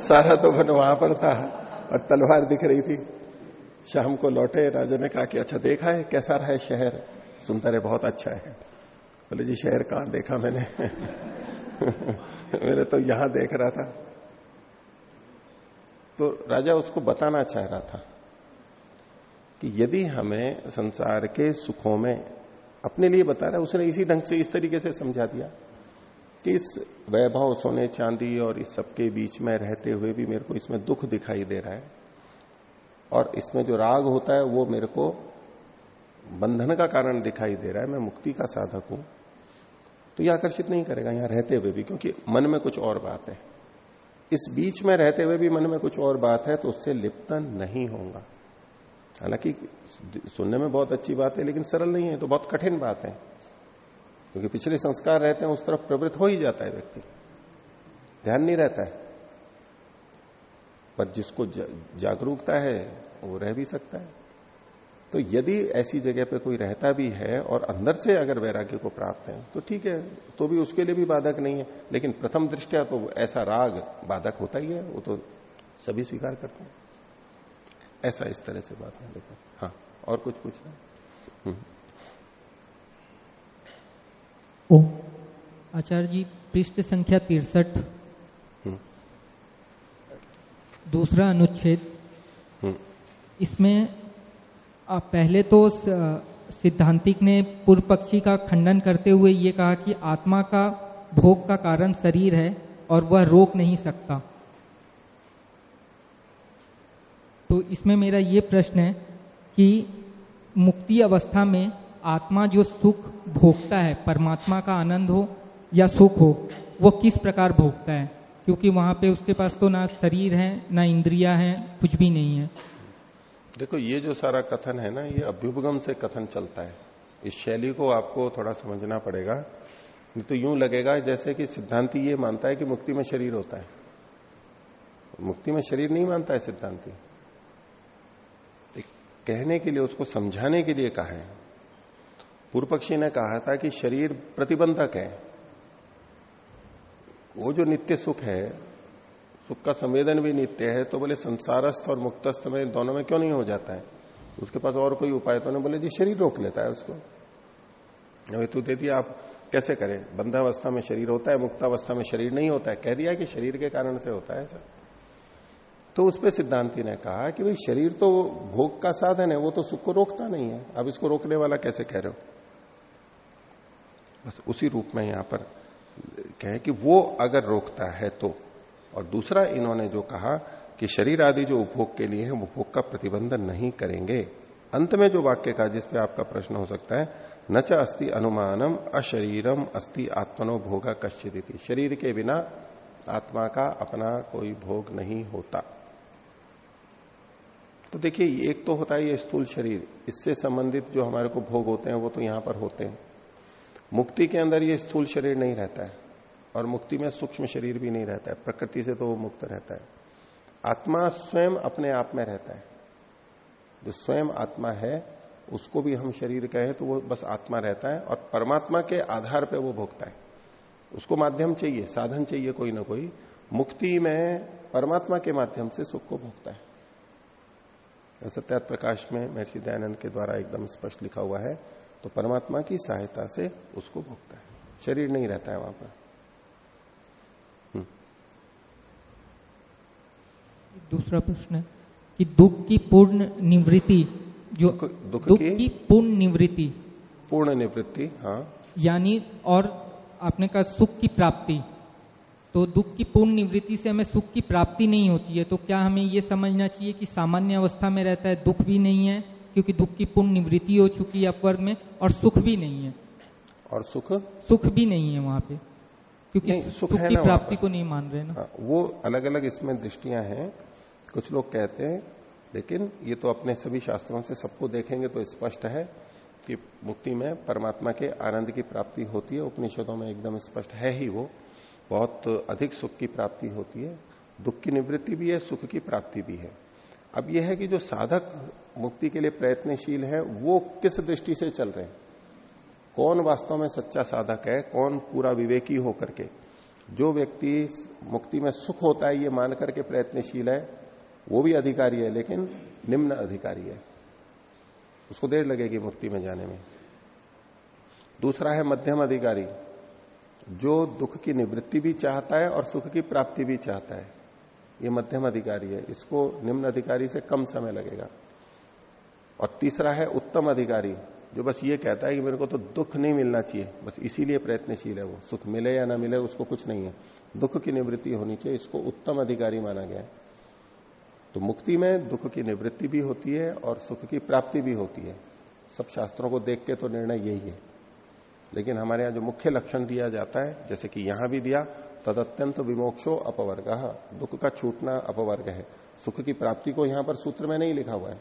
सारा तो बन वहाँ पर था और तलवार दिख रही थी। शाम को लौटे राजा ने कहा कि अच्छा देखा है, कैसा रहा है शहर? सुंदर है बहुत अच्छा है। बोले, जी, शहर कहाँ देखा मैंने? मेरे तो यहाँ देख रहा था। तो राजा उसको बताना चाह रहा था कि यदि हमें संसार के सुखों में अपने लिए बता रहा है, उसने इसी ढंग से, इस तरीके से समझा दिया कि इस वैभव, सोने, चांदी और इस सबके बीच में रहते हुए भी मेरे को इसमें दुख दिखाई दे रहा है। और इसमें जो राग होता है, वो मेरे को बंधन का कारण दिखाई दे रहा है। मैं मुक्ति का साधक हूँ। तो यह आकर्षित नहीं करेगा यहाँ रहते हुए भी, क्योंकि मन में कुछ और बात है। इस बीच में रहते हुए भी मन में कुछ और बात है तो उससे लिप्तन नहीं होगा हालाँकि सुनने में बहुत अच्छी बात है, लेकिन सरल नहीं है तो बहुत कठिन बात है। क्योंकि पिछले संस्कार रहते हैं, उस तरफ़ प्रवृत्त हो ही जाता है व्यक्ति। ध्यान नहीं रहता है। पर जिसको जागरूकता है, वो रह भी सकता है। तो यदि ऐसी जगह पे कोई रहता भी है और अंदर से अगर वैराग्य को प्राप्त है तो ठीक है तो भी उसके लिए भी बाधक नहीं है। लेकिन प्रथम दृष्टिया तो ऐसा राग बाधक होता ही है, वो तो सभी स्वीकार करते हैं। ऐसा इस तरह से बात है, देखो। हाँ और कुछ पूछना? हम्म। आचार्य जी, पृष्ठ संख्या तिरसठ। दूसरा अनुच्छेद। हम्म। इसमें आप पहले तो सिद्धांतिक ने पूर्व पक्षी का खंडन करते हुए ये कहा कि आत्मा का भोग का कारण शरीर है और वह रोक नहीं सकता। तो इसमें मेरा ये प्रश्न है कि मुक्ति अवस्था में आत्मा जो सुख भोगता है परमात्मा का आनंद हो या सुख हो वो किस प्रकार भोगता है? क्योंकि वहाँ पे उसके पास तो ना शरीर है, ना इंद्रिया है, कुछ भी नहीं है। देखो, ये जो सारा कथन है ना, ये अभ्युपगम से कथन चलता है। इस शैली को आपको थोड़ा समझना पड़ेगा। नहीं तो यूँ लगेगा जैसे कि सिद्धांति ये मानता है कि मुक्ति में शरीर होता है। मुक्ति में शरीर नहीं मानता है सिद्धांति। कहने के लिए, उसको समझाने के लिए कहा है। पूर्व पक्षी ने कहा था कि शरीर प्रतिबंधक है। वो जो नित्य सुख है, सुख का संवेदन भी नित्य है तो बोले संसारस्थ और मुक्तस्थ में दोनों में क्यों नहीं हो जाता है? उसके पास और कोई उपाय तो नहीं। बोले जी, शरीर रोक लेता है उसको। अभी तू दे दिया, आप कैसे करें? बंधावस्था में शरीर होता है, मुक्तावस्था में शरीर नहीं होता है। कह दिया कि शरीर के कारण से होता है सर तो उस पर सिद्धांति ने कहा कि भाई, शरीर तो भोग का साधन है, वो तो सुख को रोकता नहीं है। अब इसको रोकने वाला कैसे कह रहे हो? बस उसी रूप में यहाँ पर कहे कि वो अगर रोकता है तो। और दूसरा इन्होंने जो कहा कि शरीर आदि जो उपभोग के लिए है, वो भोग का प्रतिबंधन नहीं करेंगे। अंत में जो वाक्य का जिसपे आपका प्रश्न हो सकता है, न च अस्थि अनुमानम अशरीरम अस्थि आत्मनो भोगा कश्चित शरीर के बिना आत्मा का अपना कोई भोग नहीं होता। तो देखिए, एक तो होता है ये स्थूल शरीर। इससे संबंधित जो हमारे को भोग होते हैं, वो तो यहाँ पर होते हैं। मुक्ति के अंदर ये स्थूल शरीर नहीं रहता है, और मुक्ति में सूक्ष्म शरीर भी नहीं रहता है, प्रकृति से तो वो मुक्त रहता है। आत्मा स्वयं अपने आप में रहता है। जो स्वयं आत्मा है, उसको भी हम शरीर कहें तो वो बस आत्मा रहता है, और परमात्मा के आधार पर वो भोगता है। उसको माध्यम चाहिए, साधन चाहिए कोई ना कोई, मुक्ति में परमात्मा के माध्यम से सुख को भोगता है। सत्यात प्रकाश में महर्षि दयानंद के द्वारा एकदम स्पष्ट लिखा हुआ है तो परमात्मा की सहायता से उसको भोगता है। शरीर नहीं रहता है वहाँ पर। हम्म। दूसरा प्रश्न है कि दुख की पूर्ण निवृत्ति जो दुख, दुख, दुख की, की पूर्ण निवृत्ति पूर्ण निवृत्ति हाँ। यानी और आपने कहा सुख की प्राप्ति तो दुख की पूर्ण निवृत्ति से हमें सुख की प्राप्ति नहीं होती है तो क्या हमें यह समझना चाहिए कि सामान्य अवस्था में रहता है दुख भी नहीं है क्योंकि दुख की पूर्ण निवृत्ति हो चुकी है अपवर्ग में और सुख भी नहीं है। और सुख? सुख भी नहीं है वहाँ पे क्योंकि सुख, की प्राप्ति को नहीं मान रहे ना। हाँ, वो अलग अलग इसमें दृष्टियाँ हैं। कुछ लोग कहते हैं लेकिन ये तो अपने सभी शास्त्रों से सबको देखेंगे तो स्पष्ट है कि मुक्ति में परमात्मा के आनंद की प्राप्ति होती है। उपनिषदों में एकदम स्पष्ट है ही वो। बहुत अधिक सुख की प्राप्ति होती है। दुख की निवृत्ति भी है सुख की प्राप्ति भी है। अब यह है कि जो साधक मुक्ति के लिए प्रयत्नशील है, वो किस दृष्टि से चल रहे कौन वास्तव में सच्चा साधक है? कौन पूरा विवेकी होकर के? जो व्यक्ति मुक्ति में सुख होता है, ये मान करके प्रयत्नशील है, वो भी अधिकारी है, लेकिन निम्न अधिकारी है। उसको देर लगेगी मुक्ति में जाने में। दूसरा है मध्यम अधिकारी, जो दुख की निवृत्ति भी चाहता है और सुख की प्राप्ति भी चाहता है। ये मध्यम अधिकारी है। इसको निम्न अधिकारी से कम समय लगेगा। और तीसरा है उत्तम अधिकारी, जो बस ये कहता है कि मेरे को तो दुख नहीं मिलना चाहिए। बस इसीलिए प्रयत्नशील है वो। सुख मिले या ना मिले, उसको कुछ नहीं है। दुख की निवृत्ति होनी चाहिए। इसको उत्तम अधिकारी माना गया है। तो मुक्ति में दुख की निवृत्ति भी होती है और सुख की प्राप्ति भी होती है। सब शास्त्रों को देख के तो निर्णय यही है। लेकिन हमारे यहाँ जो मुख्य लक्षण दिया जाता है, जैसे कि यहाँ भी दिया तद अत्यंत विमोक्षो अपवर्ग। दुख का छूटना अपवर्ग है। सुख की प्राप्ति को यहाँ पर सूत्र में नहीं लिखा हुआ है।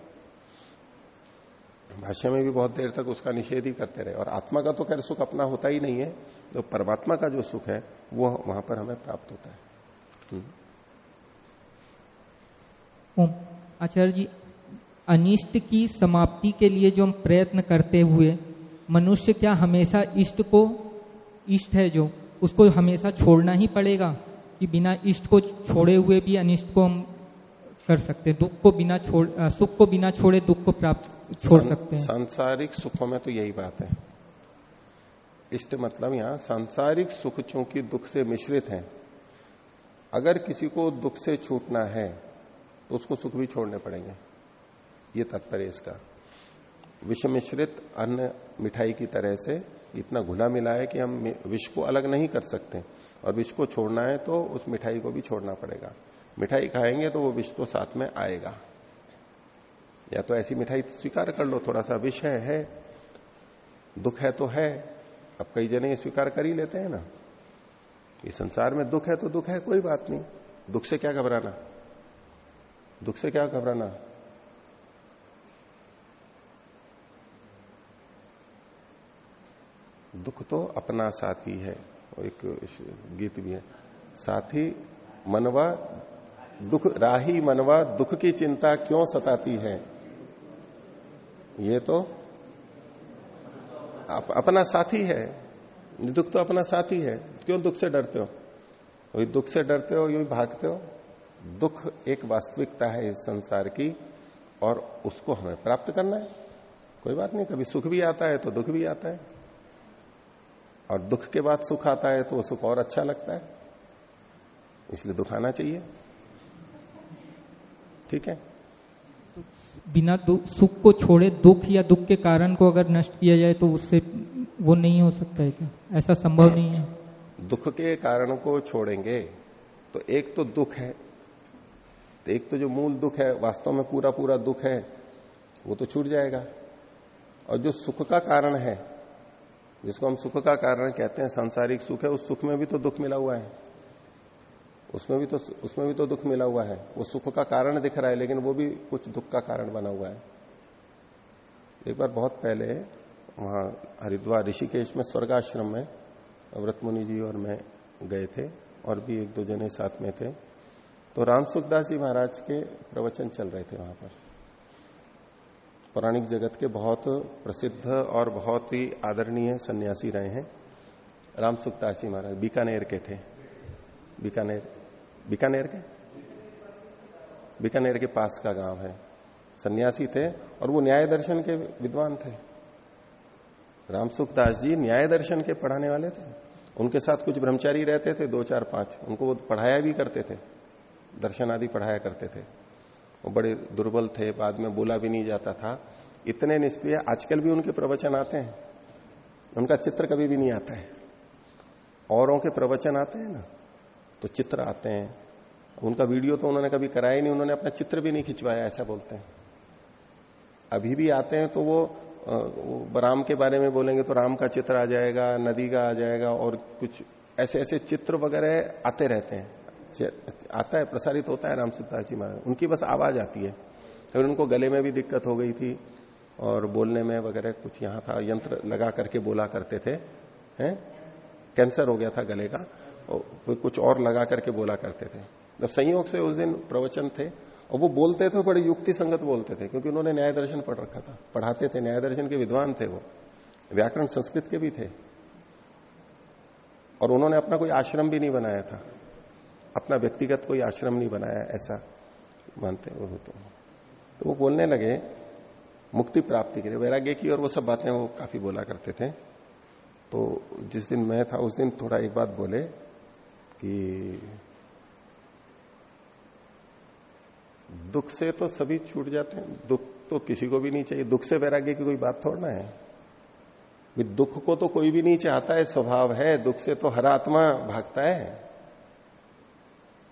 भाष्य में भी बहुत देर तक उसका निषेध ही करते रहे। और आत्मा का तो खैर सुख अपना होता ही नहीं है। तो परमात्मा का जो सुख है, वो वहाँ पर हमें प्राप्त होता है। हम्म। आचार्य जी, अनिष्ट की समाप्ति के लिए जो हम प्रयत्न करते हुए, मनुष्य क्या हमेशा इष्ट को, इष्ट है जो? उसको हमेशा छोड़ना ही पड़ेगा कि बिना इष्ट को छोड़े हुए भी अनिष्ट को हम कर सकते हैं। दुख को बिना छोड़ सुख को बिना छोड़े दुख को प्राप्त छोड़ सकते हैं। सांसारिक सुखों में तो यही बात है। इष्ट मतलब यहाँ सांसारिक सुख चूँकि दुख से मिश्रित है अगर किसी को दुख से छूटना है तो उसको सुख भी छोड़ने पड़ेंगे। ये तात्पर्य इसका। विष मिश्रित अन्न मिठाई की तरह से इतना घुला मिला है कि हम विष को अलग नहीं कर सकते। और विष को छोड़ना है तो उस मिठाई को भी छोड़ना पड़ेगा। मिठाई खाएँगे तो वो विष तो साथ में आएगा। या तो ऐसी मिठाई स्वीकार कर लो थोड़ा सा विष है, है। दुख है तो है। अब कई जने स्वीकार कर ही लेते हैं ना। इस संसार में दुख है तो दुख है कोई बात नहीं। दुख से क्या घबराना? दुख से क्या घबराना? दुख तो अपना साथी है एक गीत भी है। साथी मनवा दुख राही मनवा दुख की चिंता क्यों सताती है? ये तो अप, अपना साथी है। दुख तो अपना साथी है। क्यों दुख से डरते हो? वही दुख से डरते हो यू भागते हो? दुख एक वास्तविकता है इस संसार की और उसको हमें प्राप्त करना है। कोई बात नहीं कभी सुख भी आता है तो दुख भी आता है। और दुख के बाद सुख आता है तो वो सुख और अच्छा लगता है। इसलिए दुख आना चाहिए। ठीक है? बिना सुख को छोड़े दुख या दुख के कारण को अगर नष्ट किया जाए तो उससे वो नहीं हो सकता है क्या? ऐसा संभव नहीं है। दुख के कारण को छोड़ेंगे तो एक तो दुख है। तो एक तो जो मूल दुख है वास्तव में पूरा पूरा दुख है वो तो छूट जाएगा। और जो सुख का कारण है जिसको हम सुख का कारण कहते हैं, सांसारिक सुख है, उस सुख में भी तो दुख मिला हुआ है। उसमें भी तो उसमें भी तो दुख मिला हुआ है। वो सुख का कारण दिख रहा है, लेकिन वो भी कुछ दुख का कारण बना हुआ है। एक बार बहुत पहले वहाँ हरिद्वार, ऋषिकेश में स्वर्गाश्रम में व्रत मुनि जी और मैं गए थे, और भी एक दो जने साथ में थे। तो राम सुखदास जी महाराज के प्रवचन चल रहे थे वहाँ पर। पौराणिक जगत के बहुत प्रसिद्ध और बहुत ही आदरणीय सन्यासी रहे हैं। राम सुखदास महाराज, बीकानेर के थे। बीकानेर बीकानेर के? बीकानेर के पास का गाँव है। सन्यासी थे और वो न्याय दर्शन के विद्वान थे। राम सुखदास जी न्याय दर्शन के पढ़ाने वाले थे। उनके साथ कुछ ब्रह्मचारी रहते थे, दो चार पाँच। उनको वो पढ़ाया भी करते थे। दर्शन आदि पढ़ाया करते थे। वो बड़े दुर्बल थे बाद में बोला भी नहीं जाता था। इतने निष्क्रिय आजकल भी उनके प्रवचन आते हैं। उनका चित्र कभी भी नहीं आता है। औरों के प्रवचन आते हैं ना तो चित्र आते हैं। उनका वीडियो तो उन्होंने कभी कराया नहीं उन्होंने अपना चित्र भी नहीं खिंचवाया ऐसा बोलते हैं। अभी भी आते हैं तो वो, राम के बारे में बोलेंगे तो राम का चित्र आ जाएगा नदी का आ जाएगा और कुछ ऐसे ऐसे चित्र वगैरह आते रहते हैं। आता है, प्रसारित होता है राम सुखदास जी महाराज। उनकी बस आवाज़ आती है। फिर उनको गले में भी दिक्कत हो गई थी और बोलने में वगैरह कुछ यहाँ था, यंत्र लगा करके बोला करते थे, हैं? कैंसर हो गया था गले का, और कुछ और लगा करके बोला करते थे। जब संयोग से उस दिन प्रवचन थे, और वो बोलते थे, बड़े युक्ति संगत बोलते थे, क्योंकि उन्होंने न्याय दर्शन पढ़ रखा था। पढ़ाते थे, न्याय दर्शन के विद्वान थे वो। व्याकरण संस्कृत के भी थे। और उन्होंने अपना कोई आश्रम भी नहीं बनाया था। अपना व्यक्तिगत कोई आश्रम नहीं बनाया ऐसा मानते वो तो, तो वो बोलने लगे मुक्ति प्राप्ति के लिए। वैराग्य की और वो सब बातें वो काफ़ी बोला करते थे। तो जिस दिन मैं था उस दिन थोड़ा एक बात बोले कि दुख से तो सभी छूट जाते हैं दुख तो किसी को भी नहीं चाहिए। दुख से वैराग्य की कोई बात थोड़ना है। दुख को तो कोई भी नहीं चाहता है स्वभाव है दुख से तो हर आत्मा भागता है।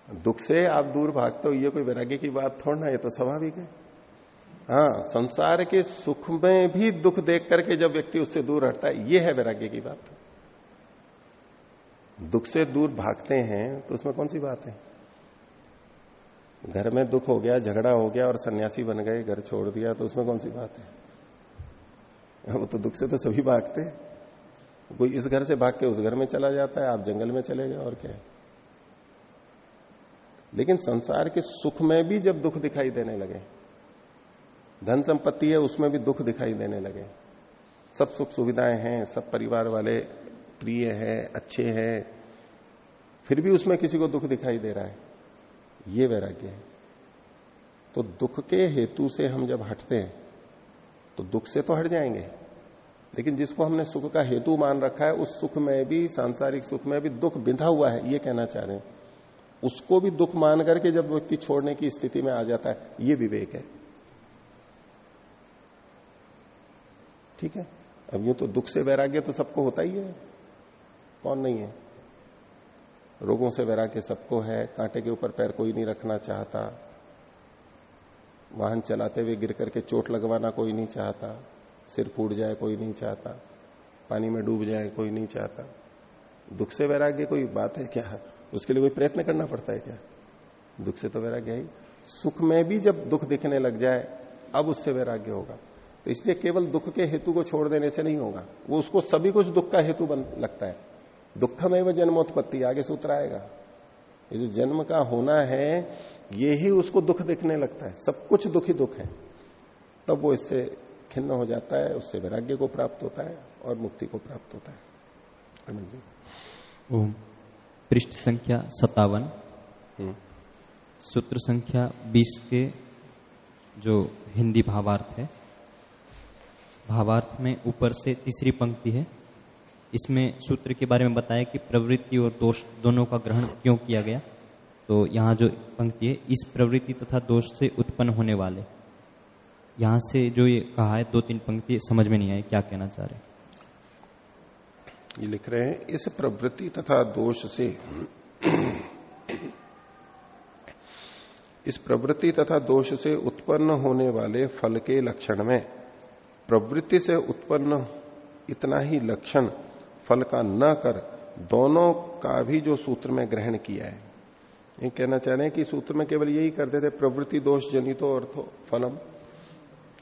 दुख से आप दूर भागते हो, ये कोई वैराग्य की बात थोड़ना ये तो स्वाभाविक है। हाँ संसार के सुख में भी दुख देख करके जब व्यक्ति उससे दूर हटता है, ये है वैराग्य की बात। दुख से दूर भागते हैं तो उसमें कौन सी बात है? घर में दुख हो गया, झगड़ा हो गया और सन्यासी बन गए, घर छोड़ दिया तो उसमें कौन सी बात है? वो तो दुख से तो सभी भागते कोई इस घर से भाग के उस घर में चला जाता है, आप जंगल में चले गए और क्या है? लेकिन संसार के सुख में भी जब दुख दिखाई देने लगे, धन संपत्ति है, उसमें भी दुख दिखाई देने लगे। सब सुख सुविधाएँ हैं, सब परिवार वाले प्रिय है, अच्छे हैं, फिर भी उसमें किसी को दुख दिखाई दे रहा है। ये वैराग्य है। तो दुख के हेतु से हम जब हटते हैं तो दुख से तो हट जाएँगे। लेकिन जिसको हमने सुख का हेतु मान रखा है, उस सुख में भी, सांसारिक सुख में भी दुख बिंधा हुआ है, ये कहना चाह रहे हैं। उसको भी दुख मान करके जब व्यक्ति छोड़ने की स्थिति में आ जाता है, ये विवेक है। ठीक है? अब यूँ तो दुख से वैराग्य तो सबको होता ही है। कौन नहीं है? रोगों से वैराग्य सबको है, कांटे के ऊपर पैर कोई नहीं रखना चाहता। वाहन चलाते हुए गिर करके चोट लगवाना कोई नहीं चाहता। सिर फूट जाए कोई नहीं चाहता। पानी में डूब जाए कोई नहीं चाहता। दुख से वैराग्य कोई बात है क्या? उसके लिए कोई प्रयत्न करना पड़ता है क्या? दुख से तो वैराग्य ही सुख में भी जब दुख दिखने लग जाए, अब उससे वैराग्य होगा। तो इसलिए केवल दुख के हेतु को छोड़ देने से नहीं होगा। वो उसको सभी कुछ दुख का हेतु बन, लगता है। दुख में वह जन्मोत्पत्ति, आगे सूत्र आएगा। ये जो जन्म का होना है, ये ही उसको दुख दिखने लगता है। सब कुछ दुख ही दुख है। तब वो इससे खिन्न हो जाता है, उससे वैराग्य को प्राप्त होता है और मुक्ति को प्राप्त होता है। ओम। पृष्ठ संख्या सत्तावन। हम्म। सूत्र संख्या बीस के जो हिंदी भावार्थ है। भावार्थ में ऊपर से तीसरी पंक्ति है। इसमें सूत्र के बारे में बताया कि प्रवृत्ति और दोष दोनों का ग्रहण क्यों किया गया। तो यहाँ जो पंक्ति है इस प्रवृत्ति तथा दोष से उत्पन्न होने वाले। यहाँ से जो ये कहा है दो तीन पंक्ति समझ में नहीं आई क्या कहना चाह रहे ये लिख रहे हैं, इस प्रवृत्ति तथा दोष से, इस प्रवृत्ति तथा दोष से उत्पन्न होने वाले फल के लक्षण में, प्रवृत्ति से उत्पन्न इतना ही लक्षण फल का न कर, दोनों का भी जो सूत्र में ग्रहण किया है। ये कहना चाह रहे हैं कि सूत्र में केवल यही करते थे, प्रवृत्ति, दोष, जनितो, अर्थो, फलम।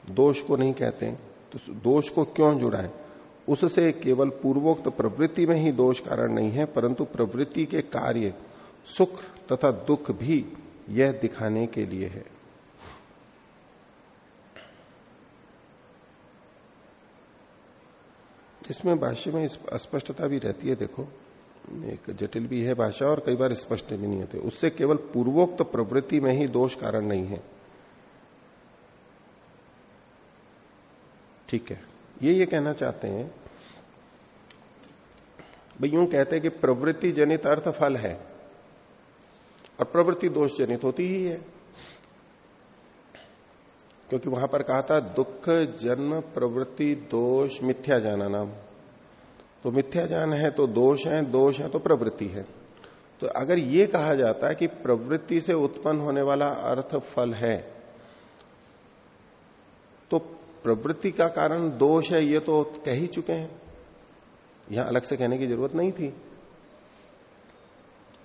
दोष को नहीं कहते तो दोष को क्यों जुड़ा है उससे केवल पूर्वोक्त प्रवृत्ति में ही दोष कारण नहीं है, परंतु प्रवृत्ति के कार्य, सुख तथा दुख भी यह दिखाने के लिए है। इसमें भाष्य में अस्पष्टता भी रहती है, देखो। एक जटिल भी है भाषा और कई बार स्पष्ट भी नहीं होते। उससे केवल पूर्वोक्त प्रवृत्ति में ही दोष कारण नहीं है। ठीक है। ये ये कहना चाहते हैं, भाई यूँ कहते हैं कि प्रवृत्ति जनित अर्थ फल है और प्रवृत्ति दोष जनित होती ही है। क्योंकि वहाँ पर कहा था, दुख, जन्म, प्रवृत्ति, दोष, मिथ्या जाना नाम। तो मिथ्या जान है तो दोष है दोष है तो प्रवृत्ति है। तो अगर ये कहा जाता है कि प्रवृत्ति से उत्पन्न होने वाला अर्थ फल है प्रवृत्ति का कारण दोष है, ये तो कह ही चुके हैं। यहाँ अलग से कहने की ज़रूरत नहीं थी।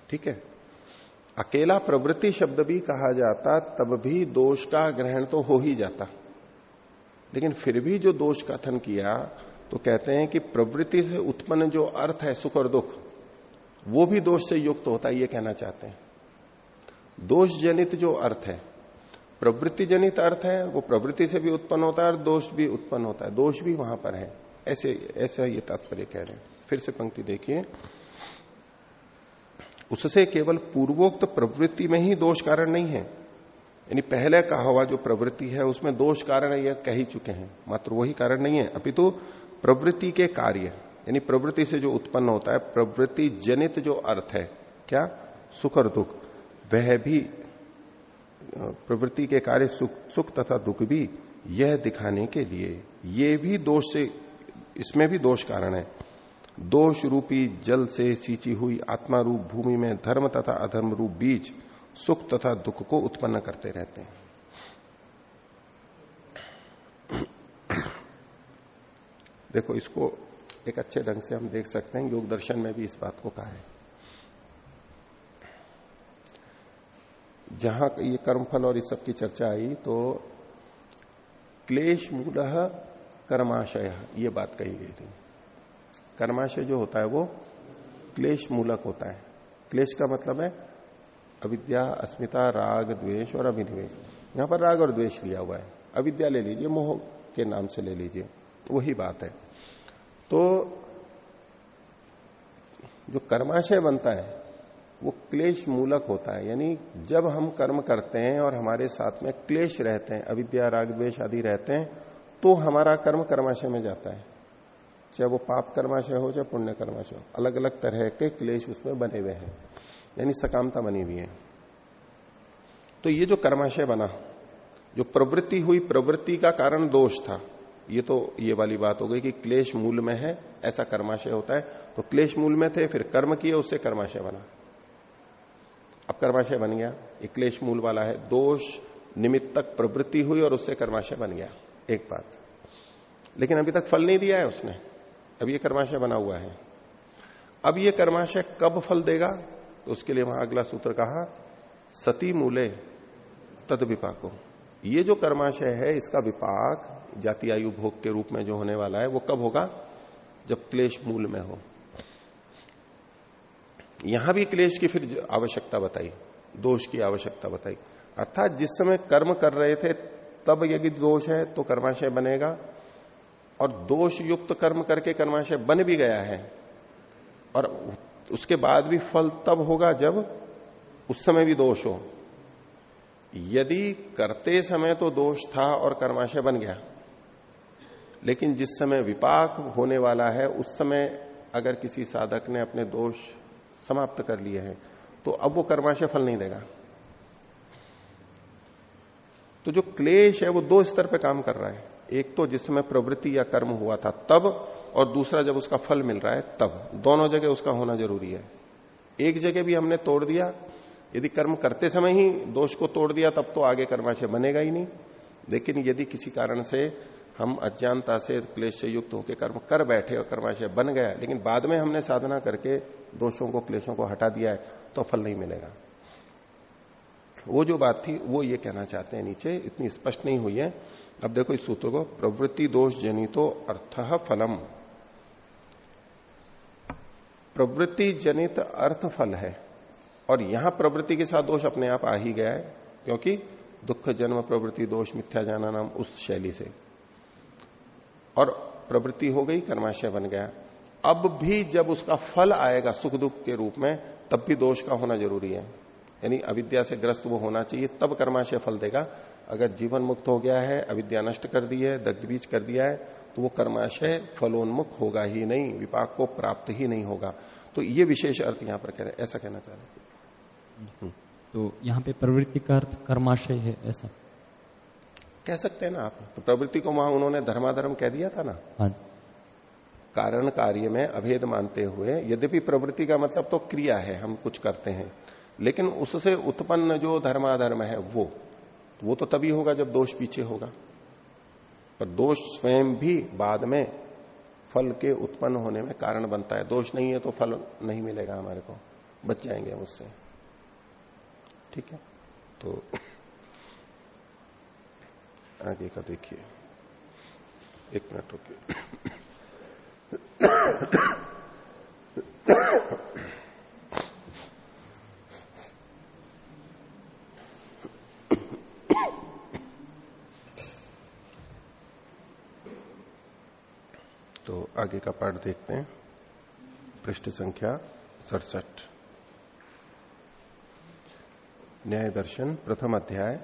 ठीक है? अकेला प्रवृत्ति शब्द भी कहा जाता, तब भी दोष का ग्रहण तो हो ही जाता। लेकिन फिर भी जो दोष कथन किया तो कहते हैं कि प्रवृत्ति से उत्पन्न जो अर्थ है, सुख और दुख, वो भी दोष से युक्त होता है ये कहना चाहते हैं। दोष जनित जो अर्थ है प्रवृत्ति जनित अर्थ है, वो प्रवृत्ति से भी उत्पन्न होता है और दोष भी उत्पन्न होता है। दोष भी वहाँ पर है। ऐसे, ऐसा ये तात्पर्य कह रहे हैं। फिर से पंक्ति देखिए। उससे केवल पूर्वोक्त प्रवृत्ति में ही दोष कारण नहीं है। यानी पहले कहा हुआ जो प्रवृत्ति है, उसमें दोष कारण है यह कह ही चुके हैं। मात्र वही कारण नहीं है। अपितु तो प्रवृत्ति के कार्य, यानी प्रवृत्ति से जो उत्पन्न होता है, प्रवृत्ति जनित जो अर्थ है, क्या? सुख और दुख। वह भी प्रवृत्ति के कार्य सुख सुख तथा दुख भी यह दिखाने के लिए। ये भी दोष से, इसमें भी दोष कारण है। दोष रूपी जल से सींची हुई आत्मा रूप भूमि में धर्म तथा अधर्म रूप बीज सुख तथा दुख को उत्पन्न करते रहते हैं। देखो, इसको एक अच्छे ढंग से हम देख सकते हैं। योग दर्शन में भी इस बात को कहा है। जहाँ ये कर्मफल और इस सब की चर्चा आई तो क्लेश मूल कर्माशय, ये बात कही गई थी। कर्माशय जो होता है वो क्लेश मूलक होता है। क्लेश का मतलब है अविद्या, अस्मिता, राग, द्वेष और अभिनिवेश। यहाँ पर राग और द्वेष लिया हुआ है। अविद्या ले लीजिए, मोह के नाम से ले लीजिए, वही बात है। तो जो कर्माशय बनता है वो क्लेश मूलक होता है। यानी जब हम कर्म करते हैं और हमारे साथ में क्लेश रहते हैं, अविद्या, राग, द्वेष आदि रहते हैं तो हमारा कर्म कर्माशय में जाता है। चाहे वो पाप कर्माशय हो, चाहे पुण्य कर्माशय हो अलग अलग तरह के क्लेश उसमें बने हुए हैं। यानी सकामता बनी हुई है। तो ये जो कर्माशय बना, जो प्रवृत्ति हुई, प्रवृत्ति का कारण दोष था। ये तो ये वाली बात हो गई कि क्लेश मूल में है, ऐसा कर्माशय होता है। तो क्लेश मूल में थे, फिर कर्म किए, उससे कर्माशय बना। अब कर्माशय बन गया। ये क्लेश मूल वाला है। दोष निमित्त तक प्रवृत्ति हुई और उससे कर्माशय बन गया। एक बात। लेकिन अभी तक फल नहीं दिया है उसने। अब ये कर्माशय बना हुआ है। अब ये कर्माशय कब फल देगा? तो उसके लिए वहाँ अगला सूत्र कहा, सती मूले तद विपाको। ये जो कर्माशय है, इसका विपाक जाति आयु भोग के रूप में जो होने वाला है, वो कब होगा? जब क्लेश मूल में हो। यहाँ भी क्लेश की फिर आवश्यकता बताई, दोष की आवश्यकता बताई। अर्थात जिस समय कर्म कर रहे थे, तब यदि दोष है तो कर्माशय बनेगा, और दोष युक्त कर्म करके कर्माशय बन भी गया है, और उसके बाद भी फल तब होगा जब उस समय भी दोष हो। यदि करते समय तो दोष था और कर्माशय बन गया, लेकिन जिस समय विपाक होने वाला है, उस समय अगर किसी साधक ने अपने दोष समाप्त कर लिए हैं तो अब वो कर्माशय फल नहीं देगा। तो जो क्लेश है, वो दो स्तर पे काम कर रहा है। एक तो जिस समय प्रवृत्ति या कर्म हुआ था तब, और दूसरा जब उसका फल मिल रहा है तब। दोनों जगह उसका होना ज़रूरी है। एक जगह भी हमने तोड़ दिया, यदि कर्म करते समय ही दोष को तोड़ दिया, तब तो आगे कर्माशय बनेगा ही नहीं। लेकिन यदि किसी कारण से हम अज्ञानता से क्लेश से युक्त होकर कर्म कर बैठे और कर्माशय बन गया, लेकिन बाद में हमने साधना करके दोषों को, क्लेशों को हटा दिया है तो फल नहीं मिलेगा। वो जो बात थी, वो ये कहना चाहते हैं नीचे, इतनी स्पष्ट नहीं हुई है। अब देखो इस सूत्र को, प्रवृत्ति दोष जनितो अर्थ फलम। प्रवृत्ति जनित अर्थ फल है, और यहाँ प्रवृत्ति के साथ दोष अपने आप आ ही गया है, क्योंकि दुख जन्म प्रवृत्ति दोष मिथ्या जाना नाम उस शैली से। और प्रवृत्ति हो गई, कर्माशय बन गया। अब भी जब उसका फल आएगा सुख दुख के रूप में, तब भी दोष का होना ज़रूरी है। यानी अविद्या से ग्रस्त वो होना चाहिए, तब कर्माशय फल देगा। अगर जीवन मुक्त हो गया है, अविद्या नष्ट कर दी है दग्ध बीज कर दिया है तो वो कर्माशय फलोन्मुख होगा ही नहीं, विपाक को प्राप्त ही नहीं होगा। तो ये विशेष अर्थ यहाँ पर कह रहे ऐसा कहना चाह रहे तो यहाँ पे प्रवृत्ति का अर्थ कर्माशय है, ऐसा। कह सकते हैं ना आप? तो प्रवृत्ति को वहाँ उन्होंने धर्माधर्म कह दिया था ना? हाँ। कारण कार्य में अभेद मानते हुए यद्यपि प्रवृत्ति का मतलब तो क्रिया है हम कुछ करते हैं लेकिन उससे उत्पन्न जो धर्माधर्म है वो वो तो तभी होगा जब दोष पीछे होगा। पर दोष स्वयं भी बाद में फल के उत्पन्न होने में कारण बनता है। दोष नहीं है तो फल नहीं मिलेगा हमारे को बच जाएँगे उससे। ठीक है? तो आगे का देखिए। एक मिनट रुकिए। तो आगे का पाठ देखते हैं। पृष्ठ संख्या सड़सठ। न्याय दर्शन, प्रथम अध्याय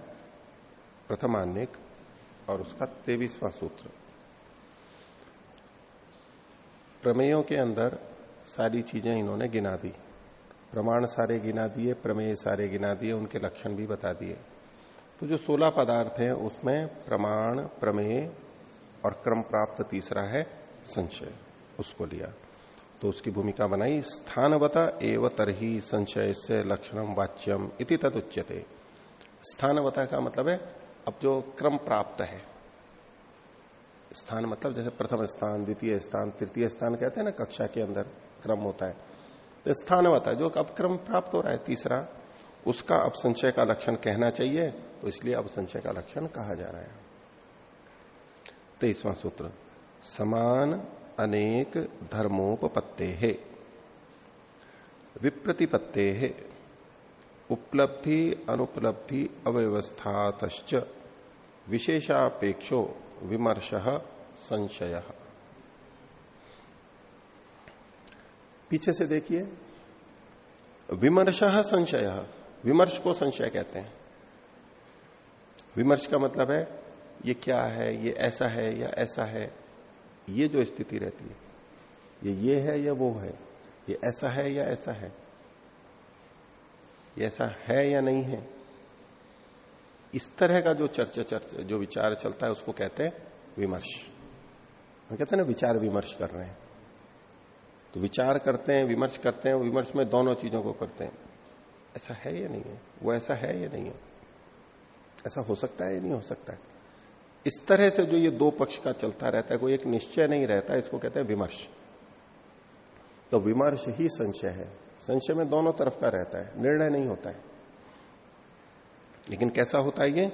प्रथमान्यक और उसका तेवीसवां सूत्र। प्रमेयों के अंदर सारी चीज़ें इन्होंने गिना दी। प्रमाण सारे गिना दिए, प्रमेय सारे गिना दिए, उनके लक्षण भी बता दिए। तो जो सोलह पदार्थ हैं, उसमें प्रमाण, प्रमेय और क्रम प्राप्त तीसरा है संशय, उसको लिया। तो उसकी भूमिका बनाई, स्थानवता एव तरही संशय से लक्षणम वाच्यम इति तद उच्यते स्थानवता का मतलब है अब जो क्रम प्राप्त है, स्थान मतलब जैसे प्रथम स्थान, द्वितीय स्थान, तृतीय स्थान कहते हैं ना, कक्षा के अंदर क्रम होता है। तो स्थान होता है, जो अब क्रम प्राप्त हो रहा है, तीसरा, उसका अब संशय का लक्षण कहना चाहिए तो इसलिए अब संशय का लक्षण कहा जा रहा है। तेईसवां सूत्र, समान अनेक धर्मोपत्ते है विप्रतिपत्ते। है उपलब्धि अनुपलब्धि अव्यवस्थात विशेषापेक्षो विमर्श संशय। पीछे से देखिए। विमर्श संशय। विमर्श को संशय कहते हैं। विमर्श का मतलब है, ये क्या है, ये ऐसा है या ऐसा है, ये जो स्थिति रहती है, ये ये है या वो है, ये ऐसा है या ऐसा है। ऐसा है या नहीं है? इस तरह का जो चर्चा चर्चा, जो विचार चलता है, उसको कहते हैं विमर्श। हम कहते हैं ना, विचार विमर्श कर रहे हैं। तो विचार करते हैं, विमर्श करते हैं विमर्श में दोनों चीज़ों को करते हैं। ऐसा है या नहीं है? वो ऐसा है या नहीं है? ऐसा हो सकता है या नहीं हो सकता है? इस तरह से जो ये दो पक्ष का चलता रहता है, कोई एक निश्चय नहीं रहता, इसको कहते हैं विमर्श। तो विमर्श ही संशय है। संशय में दोनों तरफ़ का रहता है, निर्णय नहीं होता है। लेकिन कैसा होता है ये?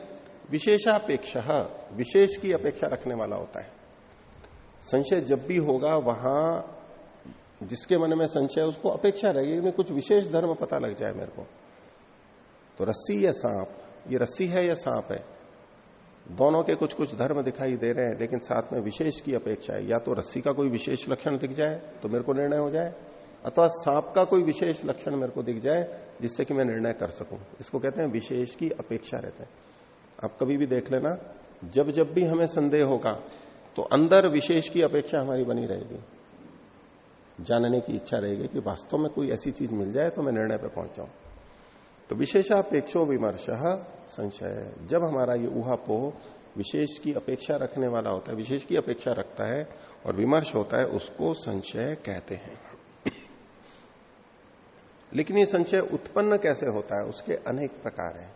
विशेषापेक्षा, विशेष की अपेक्षा रखने वाला होता है। संशय जब भी होगा, वहाँ जिसके मन में संशय उसको अपेक्षा रहेगी कुछ विशेष धर्म पता लग जाए मेरे को। तो रस्सी या सांप, ये रस्सी है या सांप है? दोनों के कुछ कुछ धर्म दिखाई दे रहे हैं, लेकिन साथ में विशेष की अपेक्षा है। या तो रस्सी का कोई विशेष लक्षण दिख जाए तो मेरे को निर्णय हो जाए। अथवा सांप का कोई विशेष लक्षण मेरे को दिख जाए, जिससे कि मैं निर्णय कर सकूँ। इसको कहते हैं विशेष की अपेक्षा रहते हैं। आप कभी भी देख लेना, जब जब भी हमें संदेह होगा तो अंदर विशेष की अपेक्षा हमारी बनी रहेगी। जानने की इच्छा रहेगी कि वास्तव में कोई ऐसी चीज़ मिल जाए तो मैं निर्णय पर पहुंचाऊं। तो विशेषापेक्षो विमर्श संशय। जब हमारा ये ऊहापो विशेष की अपेक्षा रखने वाला होता है, विशेष की अपेक्षा रखता है और विमर्श होता है, उसको संशय कहते हैं। लेकिन ये संशय उत्पन्न कैसे होता है? उसके अनेक प्रकार हैं।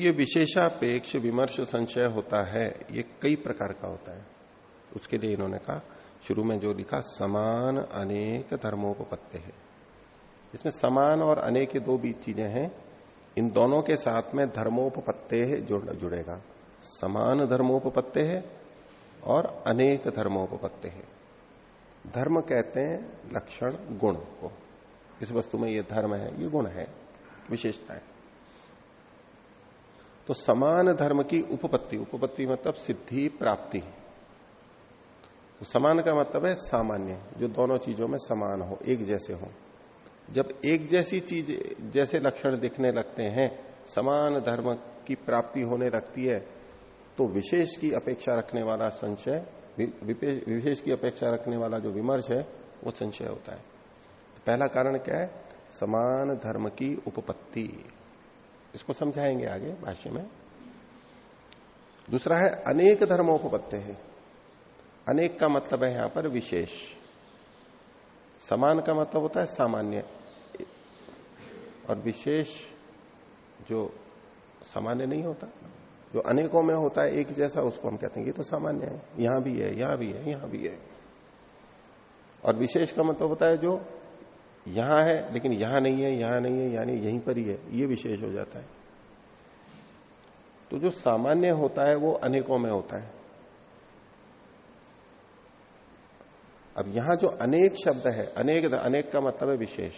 ये विशेषापेक्ष विमर्श संशय होता है, ये कई प्रकार का होता है। उसके लिए इन्होंने कहा, शुरू में जो लिखा, समान अनेक धर्मोपत्ति है। इसमें समान और अनेक दो बीच चीज़ें हैं। इन दोनों के साथ में धर्मोपत्ते जुड़, जुड़ेगा। समान धर्मोपत्ते है और अनेक धर्मोपत्ते है। धर्म कहते हैं लक्षण, गुण को। इस वस्तु में ये धर्म है, ये गुण है विशेषता है तो समान धर्म की उपपत्ति उपपत्ति मतलब सिद्धि, प्राप्ति तो समान का मतलब है सामान्य, जो दोनों चीज़ों में समान हो, एक जैसे हो। जब एक जैसी चीज़, जैसे लक्षण दिखने लगते हैं, समान धर्म की प्राप्ति होने लगती है तो विशेष की अपेक्षा रखने वाला संशय विशेष की अपेक्षा रखने वाला जो विमर्श है, वो संशय होता है। तो पहला कारण क्या है? समान धर्म की उपपत्ति। इसको समझाएँगे आगे भाष्य में। दूसरा है, अनेक धर्मोपत्ति हैं। अनेक का मतलब है यहाँ पर विशेष। समान का मतलब होता है सामान्य। और विशेष जो सामान्य नहीं होता, जो अनेकों में होता है, एक जैसा उसको हम कहते हैं। ये तो सामान्य है। यहाँ भी है, यहाँ भी है, यहाँ भी है। और विशेष का मतलब होता है जो यहाँ है, लेकिन यहाँ नहीं है, यहाँ नहीं है यानी यहीं पर ही है, ये विशेष हो जाता है। तो जो सामान्य होता है, वो अनेकों में होता है। अब यहाँ जो अनेक शब्द है, अनेक अनेक का मतलब है विशेष,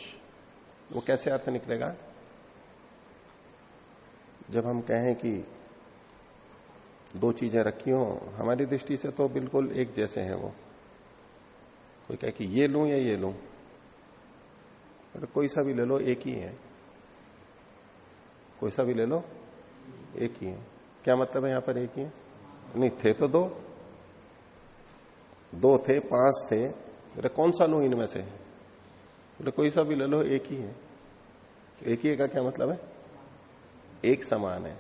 वो कैसे अर्थ निकलेगा? जब हम कहें कि दो चीज़ें रखी हो, हमारी दृष्टि से तो बिल्कुल एक जैसे हैं वो। कोई कहे कि ये लू या ये लू। तो कोई सा भी ले लो, एक ही है। कोई सा भी ले लो, एक ही है। क्या मतलब है यहाँ पर एक ही है? नहीं, थे तो दो। दो थे, पाँच थे। बोले, कौन सा लू इनमें से? बोले, कोई सा भी ले लो, एक ही है। तो एक ही का क्या मतलब है? एक समान है।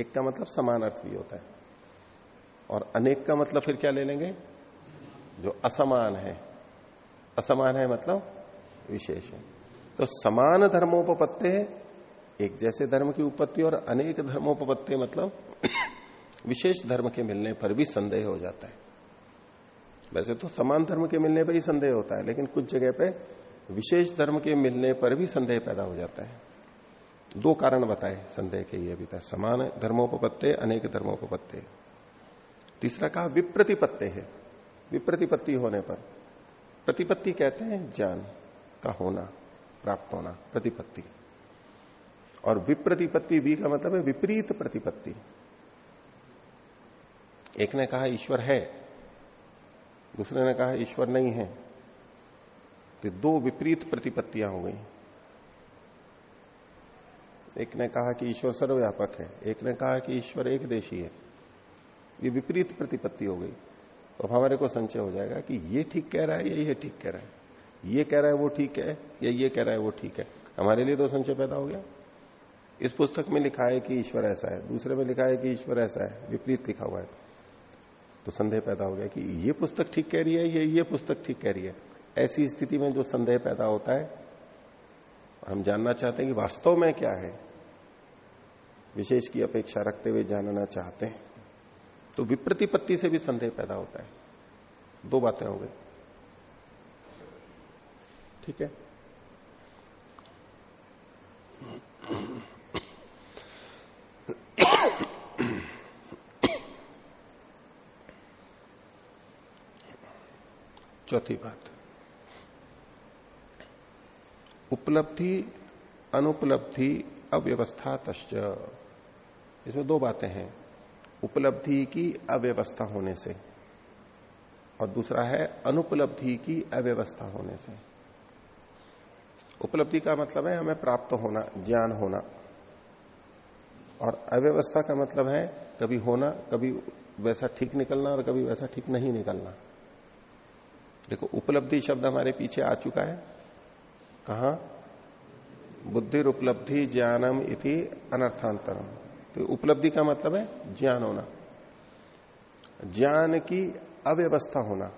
एक का मतलब समान अर्थ भी होता है। और अनेक का मतलब फिर क्या ले लेंगे? जो असमान है। असमान है मतलब विशेष है। तो समान धर्मोपत्ति है, एक जैसे धर्म की उपत्ति और अनेक धर्मोपत्ति मतलब विशेष धर्म के मिलने पर भी संदेह हो जाता है। वैसे तो समान धर्म के मिलने पर ही संदेह होता है, लेकिन कुछ जगह पे विशेष धर्म के मिलने पर भी संदेह पैदा हो जाता है। दो कारण बताए संदेह के ये भी था समान धर्मोपत्ते अनेक धर्मोपत्ते तीसरा कहा, विप्रतिपत्ति है। विप्रतिपत्ति होने पर प्रतिपत्ति कहते हैं ज्ञान। का होना, प्राप्त होना, प्रतिपत्ति। और विप्रतिपत्ति भी का मतलब है विपरीत प्रतिपत्ति। एक ने कहा, ईश्वर है। दूसरे ने कहा, ईश्वर नहीं है। तो दो विपरीत प्रतिपत्तियाँ हो गई। एक ने कहा कि ईश्वर सर्वव्यापक है। एक ने कहा कि ईश्वर एक देशी है। ये विपरीत प्रतिपत्ति हो गई। तो हमारे को संचय हो जाएगा कि ये ठीक कह रहा है या ये ठीक कह रहा है। ये कह रहा है वो ठीक है, या ये कह रहा है वो ठीक है। हमारे लिए तो संशय पैदा हो गया। इस पुस्तक में लिखा है कि ईश्वर ऐसा है, दूसरे में लिखा है कि ईश्वर ऐसा है, विपरीत लिखा हुआ है। तो संदेह पैदा हो गया कि ये पुस्तक ठीक कह रही है, या, ये पुस्तक ठीक कह रही है। ऐसी स्थिति में जो संदेह पैदा होता है, हम जानना चाहते हैं कि वास्तव में क्या है। विशेष की अपेक्षा रखते हुए जानना चाहते हैं। तो विप्रतिपत्ति से भी संदेह पैदा होता है। दो बातें हो गई। ठीक है? चौथी बात। उपलब्धि, अनुपलब्धि, अव्यवस्था तश्च। इसमें दो बातें हैं। उपलब्धि की अव्यवस्था होने से और दूसरा है अनुपलब्धि की अव्यवस्था होने से। उपलब्धि का मतलब है हमें प्राप्त होना, ज्ञान होना। और अव्यवस्था का मतलब है कभी होना, कभी वैसा ठीक निकलना और कभी वैसा ठीक नहीं निकलना। देखो, उपलब्धि शब्द हमारे पीछे आ चुका है। कहा? बुद्धि उपलब्धि ज्ञानम इति अनर्थांतरम। तो उपलब्धि का मतलब है ज्ञान होना। ज्ञान की अव्यवस्था होना।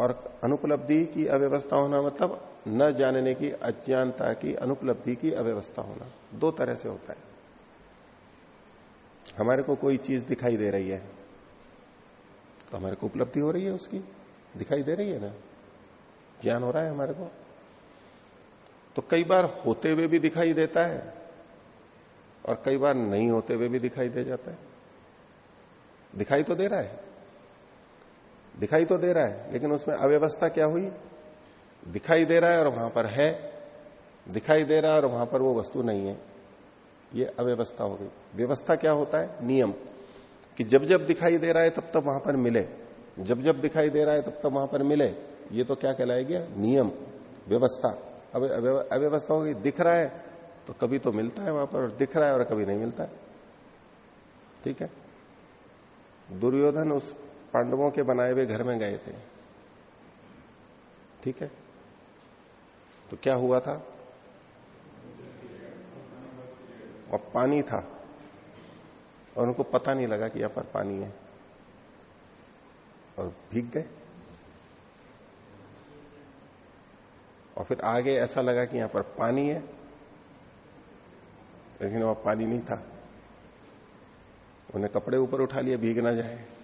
और अनुपलब्धि की अव्यवस्था होना मतलब न जानने की, अज्ञानता की, अनुपलब्धि की अव्यवस्था होना, दो तरह से होता है। हमारे को कोई चीज़ दिखाई दे रही है तो हमारे को उपलब्धि हो रही है उसकी, दिखाई दे रही है ना? ज्ञान हो रहा है हमारे को। तो कई बार होते हुए भी दिखाई देता है, और कई बार नहीं होते हुए भी दिखाई दे जाता है। दिखाई तो दे रहा है दिखाई तो दे रहा है, लेकिन उसमें अव्यवस्था क्या हुई? दिखाई दे रहा है और वहाँ पर है, दिखाई दे रहा है और वहाँ पर वो वस्तु नहीं है। ये अव्यवस्था हो गई। व्यवस्था क्या होता है? नियम। कि जब जब दिखाई दे रहा है, तब तब वहाँ पर मिले। जब जब दिखाई दे रहा है, तब तब वहाँ पर मिले। ये तो क्या कहलाएगा नियम। व्यवस्था। अब अव्यवस्था होगी दिख रहा है तो कभी तो मिलता है वहाँ पर दिख रहा है और कभी नहीं मिलता है। ठीक है? दुर्योधन उस पांडवों के बनाए हुए घर में गए थे। ठीक है? तो क्या हुआ था? और पानी था। और उनको पता नहीं लगा कि यहाँ पर पानी है। और भीग गए। और फिर आगे ऐसा लगा कि यहाँ पर पानी है, लेकिन वहाँ पानी नहीं था। उन्हें कपड़े ऊपर उठा लिए, भीग ना जाए।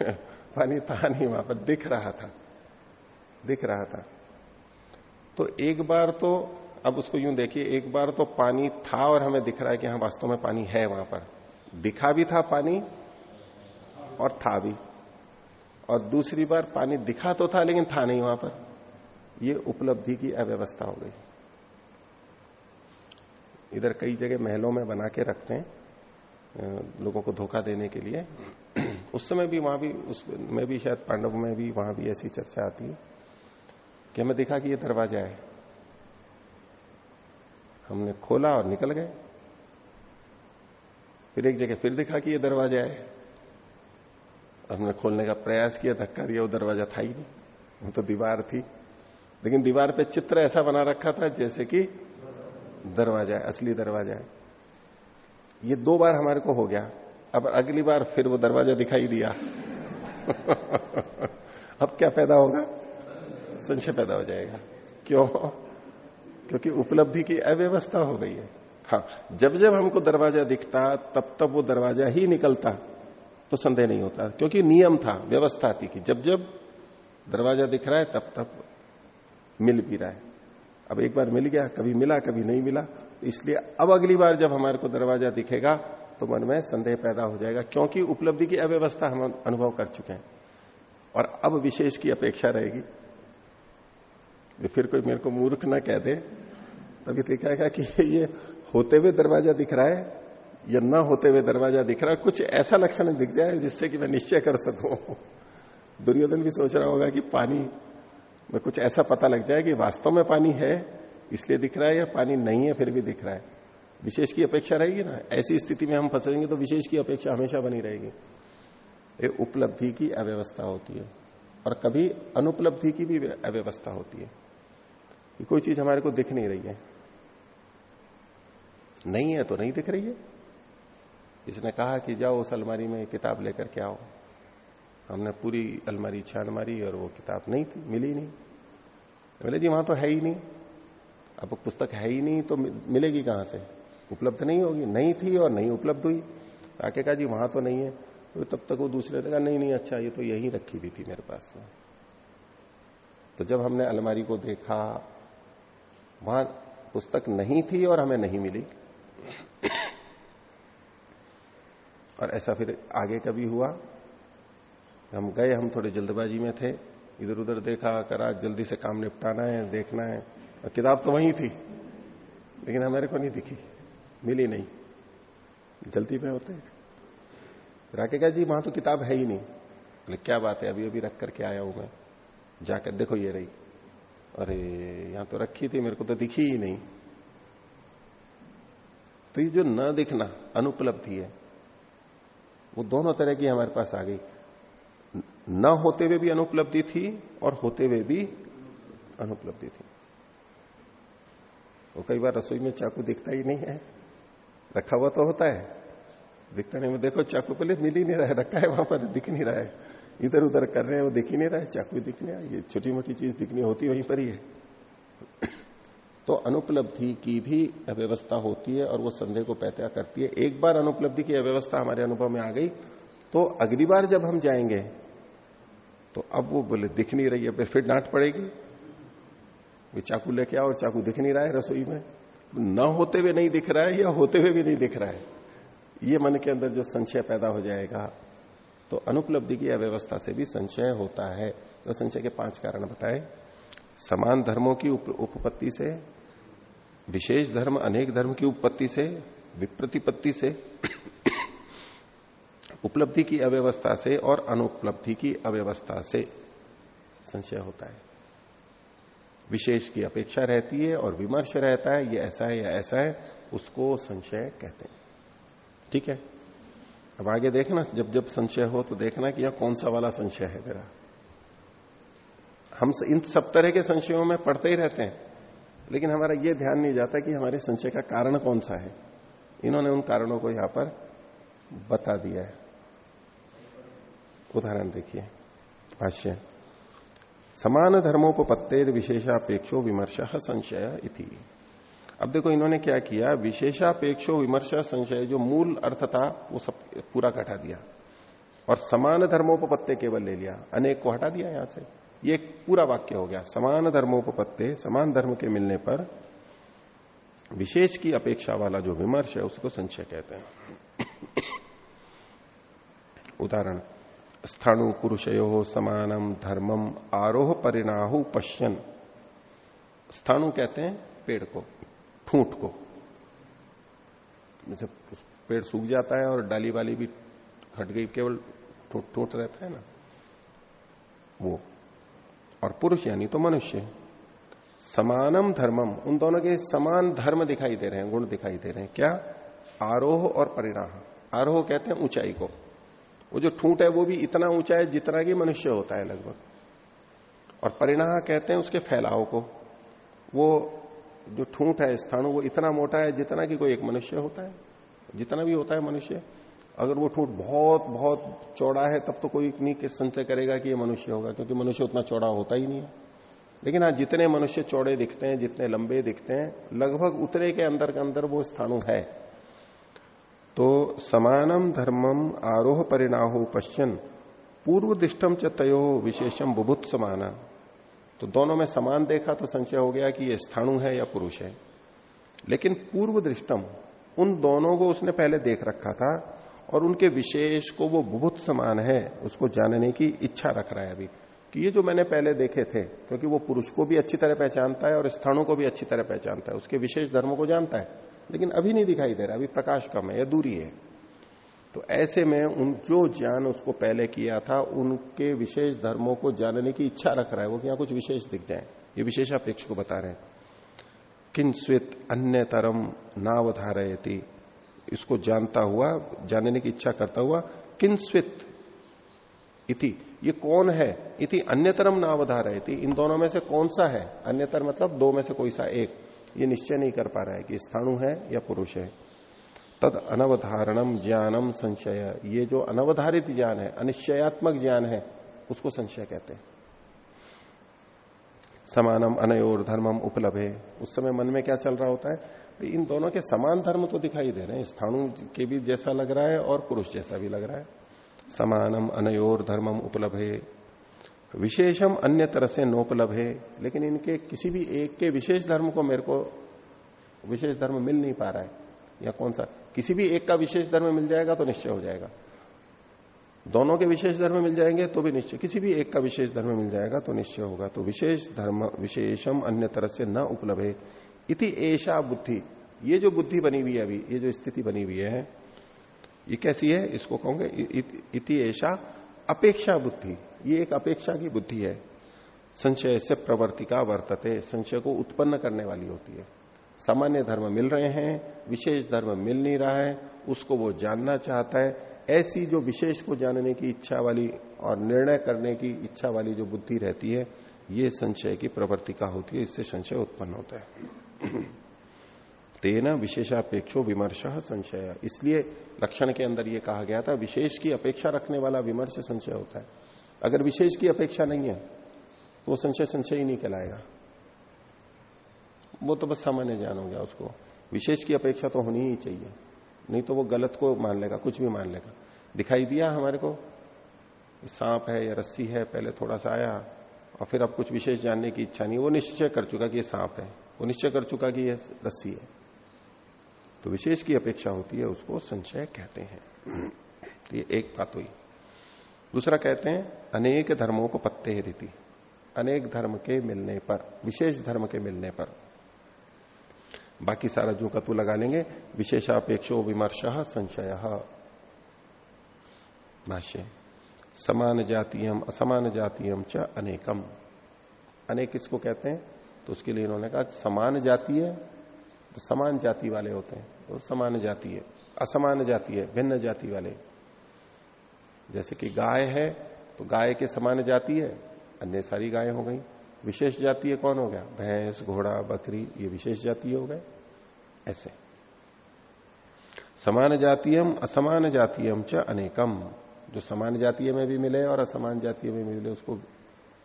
पानी था नहीं वहाँ पर दिख रहा था, दिख रहा था। तो एक बार तो अब उसको यूँ देखिए, एक बार तो पानी था और हमें दिख रहा है कि हाँ वास्तव में पानी है वहाँ पर। दिखा भी था पानी और था भी। और दूसरी बार पानी दिखा तो था, लेकिन था नहीं वहाँ पर। ये उपलब्धि की अव्यवस्था हो गई। इधर कई जगह महलों में बना के रखते हैं लोगों को धोखा देने के लिए। उस समय भी वहाँ भी उसमें भी शायद पांडव, में भी वहाँ भी ऐसी चर्चा आती है कि हमें देखा कि ये दरवाज़ा है। हमने खोला और निकल गए। फिर एक जगह फिर दिखा कि ये दरवाज़ा है। हमने खोलने का प्रयास किया, धक्का दिया, वो दरवाज़ा था ही नहीं। वो तो दीवार थी। लेकिन दीवार पे चित्र ऐसा बना रखा था जैसे कि दरवाज़ा है, असली दरवाज़ा है। ये दो बार हमारे को हो गया। अब अगली बार फिर वो दरवाज़ा दिखाई दिया। अब क्या पैदा होगा? संशय पैदा हो जाएगा। क्यों? क्योंकि उपलब्धि की अव्यवस्था हो गई है। हाँ जब जब हमको दरवाज़ा दिखता, तब तब वो दरवाज़ा ही निकलता तो संदेह नहीं होता। क्योंकि नियम था, व्यवस्था थी कि जब जब दरवाज़ा दिख रहा है, तब तब मिल भी रहा है। अब एक बार मिल गया, कभी मिला, कभी नहीं मिला। तो इसलिए अब अगली बार जब हमारे को दरवाज़ा दिखेगा तो मन में संदेह पैदा हो जाएगा, क्योंकि उपलब्धि की अव्यवस्था हम अनुभव कर चुके हैं। और अब विशेष की अपेक्षा रहेगी फिर कोई मेरे को मूर्ख ना कह दे। तभी तो कहेगा कि ये होते हुए दरवाज़ा दिख रहा है, या न होते हुए दरवाज़ा दिख रहा है, कुछ ऐसा लक्षण दिख जाए जिससे कि मैं निश्चय कर सकूँ। दुर्योधन भी सोच रहा होगा कि पानी, में कुछ ऐसा पता लग जाए कि वास्तव में पानी है, इसलिए दिख रहा है या पानी नहीं है, फिर भी दिख रहा है। विशेष की अपेक्षा रहेगी ना? ऐसी स्थिति में हम फंसेंगे तो विशेष की अपेक्षा हमेशा बनी रहेगी। ये उपलब्धि की अव्यवस्था होती है और कभी अनुपलब्धि की भी अव्यवस्था होती है कि कोई चीज़ हमारे को दिख नहीं रही है। नहीं है तो नहीं दिख रही है। इसने कहा कि जाओ उस अलमारी में किताब लेकर के आओ। हमने पूरी अलमारी छान मारी और वो किताब नहीं थी, मिली नहीं। बोले, जी, वहाँ तो है ही नहीं। अब पुस्तक है ही नहीं तो मिलेगी कहाँ से? उपलब्ध नहीं होगी, नहीं थी और नहीं उपलब्ध हुई। आके कहा जी वहाँ तो नहीं है। तो तब तक वो दूसरे ने कहा, नहीं नहीं अच्छा ये तो यही रखी भी थी मेरे पास तो जब हमने अलमारी को देखा, वहाँ पुस्तक नहीं थी और हमें नहीं मिली। और ऐसा फिर आगे कभी हुआ, हम गए, हम थोड़े जल्दबाजी में थे। इधर उधर देखा, करा, जल्दी से काम निपटाना है, देखना है। और किताब तो वहीं थी, लेकिन हमारे को नहीं दिखी। मिली नहीं। जल्दी में होते राकेगा जी, वहाँ तो किताब है ही नहीं। बोले, क्या बात है अभी अभी रख करके आया हूँ मैं। जाकर देखो ये रही। अरे, यहाँ तो रखी थी, मेरे को तो दिखी ही नहीं। तो ये जो न दिखना, अनुपलब्धि है, वो दोनों तरह की हमारे पास आ गई। न होते हुए भी अनुपलब्धि थी और होते हुए भी अनुपलब्धि थी। वो कई बार रसोई में चाकू दिखता ही नहीं है। रखा हुआ तो होता है। दिखता नहीं देखो, चाकू पहले मिल ही नहीं रहा है, रखा है, वहाँ पर दिख नहीं रहा है। इधर उधर कर रहे हैं, वो दिख ही नहीं रहा है, चाकू दिख नहीं रहा ये छोटी मोटी चीज़ दिखनी होती वहीं पर ही है। तो अनुपलब्धि की भी अव्यवस्था होती है और वो संदेह को पैदा करती है। एक बार अनुपलब्धि की अव्यवस्था हमारे अनुभव में आ गई तो अगली बार जब हम जाएँगे तो अब वो बोले, दिख नहीं रही है फिर डांट पड़ेगी। वे चाकू लेके आओ और चाकू दिख नहीं रहा है रसोई में। न होते हुए नहीं दिख रहा है या होते हुए भी नहीं दिख रहा है, ये मन के अंदर जो संशय पैदा हो जाएगा तो अनुपलब्धि की अव्यवस्था से भी संशय होता है। तो संशय के पाँच कारण बताए। समान धर्मों की उपपत्ति से, विशेष धर्म, अनेक धर्म की उपपत्ति से, विप्रतिपत्ति से, उपलब्धि की अव्यवस्था से और अनुपलब्धि की अव्यवस्था से संशय होता है। विशेष की अपेक्षा रहती है और विमर्श रहता है, ये ऐसा है, या ऐसा है, उसको संशय कहते हैं। ठीक है? अब आगे देखना, जब जब संशय हो तो देखना कि यह कौन सा वाला संशय है मेरा। हम इन सब तरह के संशयों में पढ़ते ही रहते हैं, लेकिन हमारा यह ध्यान नहीं जाता कि हमारे संशय का कारण कौन सा है। इन्होंने उन कारणों को यहाँ पर बता दिया है। उदाहरण देखिए, भाष्य। समान धर्मोपत्तेर विशेषापेक्षो विमर्श संशय इति। अब देखो इन्होंने क्या किया? विशेषापेक्षो विमर्श संशय, जो मूल अर्थ था वो सब पूरा घटा दिया। और समान धर्मोपत्ते केवल ले लिया। अनेक को हटा दिया यहाँ से। ये पूरा वाक्य हो गया। समान धर्मोपत्ते समान धर्म के मिलने पर विशेष की अपेक्षा वाला जो विमर्श है, उसको संशय कहते हैं। उदाहरण स्थाणु पुरुषयो समानम धर्मम आरोह परिणाहु पश्यन। स्थाणु कहते हैं पेड़ को ठूंठ को। जैसे पेड़ सूख जाता है और डाली वाली भी घट गई, केवल ठूंठ रहता है ना, वो। और पुरुष यानी तो मनुष्य। समानम धर्मम, उन दोनों के समान धर्म दिखाई दे रहे हैं, गुण दिखाई दे रहे हैं। क्या? आरोह और परिणाह। आरोह कहते हैं ऊंचाई को। वो जो ठूंठ है वो भी इतना ऊँचा है जितना कि मनुष्य होता है लगभग। और परिणाह कहते हैं उसके फैलाव को। वो जो ठूंठ है स्थान वो इतना मोटा है जितना कि कोई एक मनुष्य होता है। जितना भी होता है मनुष्य। अगर वो ठूंठ बहुत बहुत चौड़ा है, तब तो कोई नहीं संचय करेगा कि ये मनुष्य होगा, क्योंकि मनुष्य उतना चौड़ा होता ही नहीं है। लेकिन हाँ जितने मनुष्य चौड़े दिखते हैं, जितने लंबे दिखते हैं, लगभग उतने के अंदर के अंदर वो स्थानु है। तो समानम धर्मम आरोह परिणाहो पश्चन पूर्व दिष्टम च तयो विशेषम बुभुत समाना। तो दोनों में समान देखा तो संशय हो गया कि ये स्थाणु है या पुरुष है। लेकिन पूर्व दृष्टम उन दोनों को उसने पहले देख रखा था और उनके विशेष को वो बुभुत समान है, उसको जानने की इच्छा रख रहा है अभी। कि ये जो मैंने पहले देखे थे, क्योंकि वो पुरुष को भी अच्छी तरह पहचानता है और स्थानों को भी अच्छी तरह पहचानता है, उसके विशेष धर्मों को जानता है। लेकिन अभी नहीं दिखाई दे रहा, अभी प्रकाश कम है या दूरी है। तो ऐसे में उन, जो ज्ञान उसको पहले किया था, उनके विशेष धर्मों को जानने की इच्छा रख रहा है, वो यहाँ कुछ विशेष दिख जाए। ये विशेष विशेषापेक्ष को बता रहे हैं। किंस्वित अन्य तरम नावधारयती। इसको जानता हुआ, जानने की इच्छा करता हुआ किंस्वित इति। ये कौन है? इति अन्यतरम नावधारयती। इन दोनों में से कौन सा है? अन्यतर मतलब दो में से कोई सा एक। ये निश्चय नहीं कर पा रहा है कि स्थाणु है या पुरुष है। तद अनवधारणम ज्ञानम संशय। ये जो अनवधारित ज्ञान है, अनिश्चयात्मक ज्ञान है, उसको संशय कहते हैं। समानम अनयोर धर्मम उपलब्ध उस समय मन में क्या चल रहा होता है? इन दोनों के समान धर्म तो दिखाई दे रहे हैं। स्थानु के भी जैसा लग रहा है और पुरुष जैसा भी लग रहा है। समानम अनयोर धर्मम उपलब्ध विशेषम अन्य तरह से नोपलभ है, लेकिन इनके किसी भी एक के विशेष धर्म को मेरे को विशेष धर्म मिल नहीं पा रहा है। या कौन सा? किसी भी एक का विशेष धर्म मिल जाएगा तो निश्चय हो जाएगा। दोनों के विशेष धर्म मिल जाएँगे तो भी निश्चय। किसी भी एक का विशेष धर्म मिल जाएगा तो निश्चय होगा। तो विशेष धर्म, विशेषम अन्य तरह से न उपलब्ध है। इति ऐसा बुद्धि। ये जो बुद्धि बनी हुई है अभी, ये जो स्थिति बनी हुई है, ये कैसी है? इसको कहोगे इति ऐसा अपेक्षा बुद्धि। ये एक अपेक्षा की बुद्धि है। संशय से प्रवर्तिका वर्तते, संशय को उत्पन्न करने वाली होती है। सामान्य धर्म मिल रहे हैं, विशेष धर्म मिल नहीं रहा है, उसको वो जानना चाहता है। ऐसी जो विशेष को जानने की इच्छा वाली और निर्णय करने की इच्छा वाली जो बुद्धि रहती है, ये संशय की प्रवर्तिका होती है, इससे संशय उत्पन्न होता है। तेना विशेषापेक्षो विमर्श संशय। इसलिए लक्षण के अंदर ये कहा गया था, विशेष की अपेक्षा रखने वाला विमर्श संशय होता है। अगर विशेष की अपेक्षा नहीं है तो वो संशय संशय ही नहीं कहलाएगा। वो तो बस सामान्य ज्ञान हो गया उसको। विशेष की अपेक्षा तो होनी ही चाहिए। नहीं तो वो गलत को मान लेगा, कुछ भी मान लेगा। दिखाई दिया हमारे को? सांप है या रस्सी है, पहले थोड़ा सा आया, और फिर अब कुछ विशेष जानने की इच्छा नहीं। वो निश्चय कर चुका कि ये सांप है। वो निश्चय कर चुका कि ये रस्सी है। तो विशेष की अपेक्षा होती है, उसको संशय कहते हैं। तो ये एक बात हुई। दूसरा कहते हैं, अनेक धर्मों को पत्ते रीति अनेक धर्म के मिलने पर, विशेष धर्म के मिलने पर। बाकी सारा जो कतु लगा लेंगे, विशेषापेक्षो विमर्श संशय। भाष्य, समान जातीयम, असमान जातीयम च अनेकम। अनेक किसको कहते हैं? तो उसके लिए इन्होंने कहा, समान जाति है तो समान जाति वाले होते हैं। तो समान जाति है असमान जाति है भिन्न जाति वाले। जैसे कि गाय है तो गाय के समान जाति है। अन्य सारी गाय हो गई। विशेष जाति है कौन हो गया? भैंस, घोड़ा, बकरी, ये विशेष जाति हो गए। ऐसे। समान जातीयम, असमान जातीयम च अनेकम। जो समान जातीय में भी मिले और असमान जातीय में मिले, उसको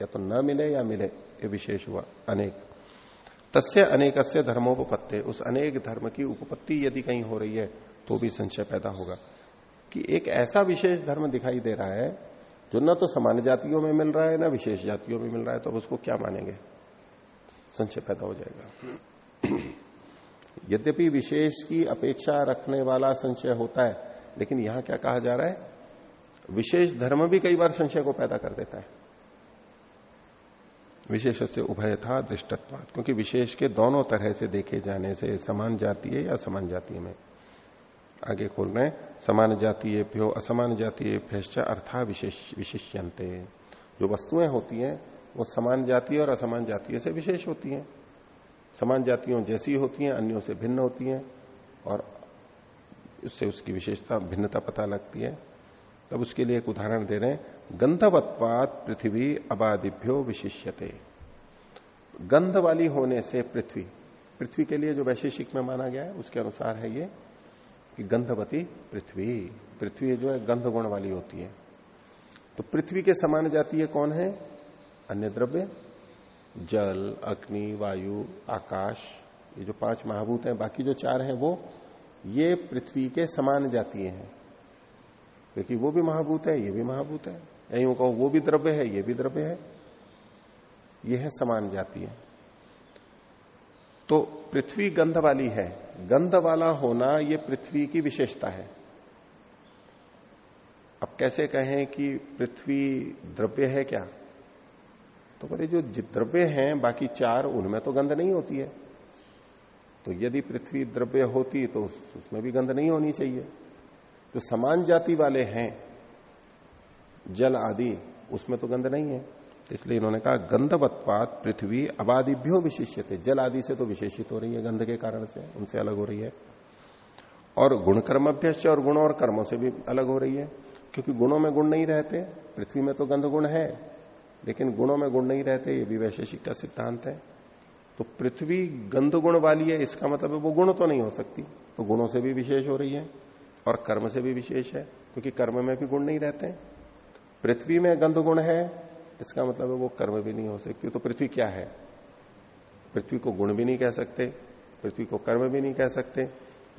या तो न मिले या मिले, ये विशेष हुआ। अनेक। तस्य अनेकस्य धर्मोपत्ति उस अनेक धर्म की उपपत्ति यदि कहीं हो रही है तो भी संशय पैदा होगा। कि एक ऐसा विशेष धर्म दिखाई दे रहा है, जो न तो समान जातियों में मिल रहा है, ना विशेष जातियों में मिल रहा है तो उसको क्या मानेंगे? संशय पैदा हो जाएगा। यद्यपि विशेष की अपेक्षा रखने वाला संशय होता है, लेकिन यहाँ क्या कहा जा रहा है? विशेष धर्म भी कई बार संशय को पैदा कर देता है। विशेष से उभय था दृष्टत्वाद क्योंकि विशेष के दोनों तरह से देखे जाने से समान जातीय या समान जातीय में। आगे खोल रहे समान जातीय भ्यो, असमान जातीय भ्यश्च अर्था विशेष जो वस्तुएँ होती हैं, वो समान जातीय और असमान जातीय से विशेष होती हैं। समान जातियों जैसी होती हैं, अन्यों से भिन्न होती हैं और उससे उसकी विशेषता, भिन्नता पता लगती है। तब उसके लिए एक उदाहरण दे रहे हैं। गंधवत्वात पृथ्वी अबादिभ्यो विशिष्यते। गंध वाली होने से पृथ्वी पृथ्वी के लिए जो वैशेषिक में माना गया है, उसके अनुसार है ये। कि गंधवती पृथ्वी पृथ्वी जो है गंध गुण वाली होती है। तो पृथ्वी के समान जाती है कौन है? अन्य द्रव्य, जल, अग्नि, वायु, आकाश, ये जो पाँच महाभूत हैं, बाकी जो चार हैं वो, ये पृथ्वी के समान जातीय हैं। क्योंकि वो भी महाभूत है, ये भी महाभूत है। यही कहो, वो भी द्रव्य है, ये भी द्रव्य है। ये है समान जातीय तो पृथ्वी गंध वाली है गंध वाला होना यह पृथ्वी की विशेषता है। अब कैसे कहें कि पृथ्वी द्रव्य है क्या? तो बोले, जो द्रव्य हैं, बाकी चार, उनमें तो गंध नहीं होती है। तो यदि पृथ्वी द्रव्य होती तो उसमें भी गंध नहीं होनी चाहिए। जो समान जाति वाले हैं, जल आदि, उसमें तो गंध नहीं है। इसलिए इन्होंने कहा, गंधवत्पात पृथ्वी अबादिभ्यो विशिष्य जल आदि से तो विशेषित हो रही है गंध के कारण से, उनसे अलग हो रही है। और गुण कर्म अभ्यस्य और गुणों और कर्मों से भी अलग हो रही है, क्योंकि गुणों में गुण नहीं रहते, पृथ्वी में तो गंध गुण है, लेकिन गुणों में गुण नहीं रहते, ये भी वैशेषिक का सिद्धांत है। तो पृथ्वी गंध गुण वाली है, इसका मतलब है वो गुण तो नहीं हो सकती तो गुणों से भी विशेष हो रही है, और कर्म से भी विशेष है, क्योंकि कर्म में भी गुण नहीं रहते। पृथ्वी में गंध गुण है इसका मतलब है वो कर्म भी नहीं हो सकती। तो पृथ्वी क्या है? पृथ्वी को गुण भी नहीं कह सकते, पृथ्वी को कर्म भी नहीं कह सकते।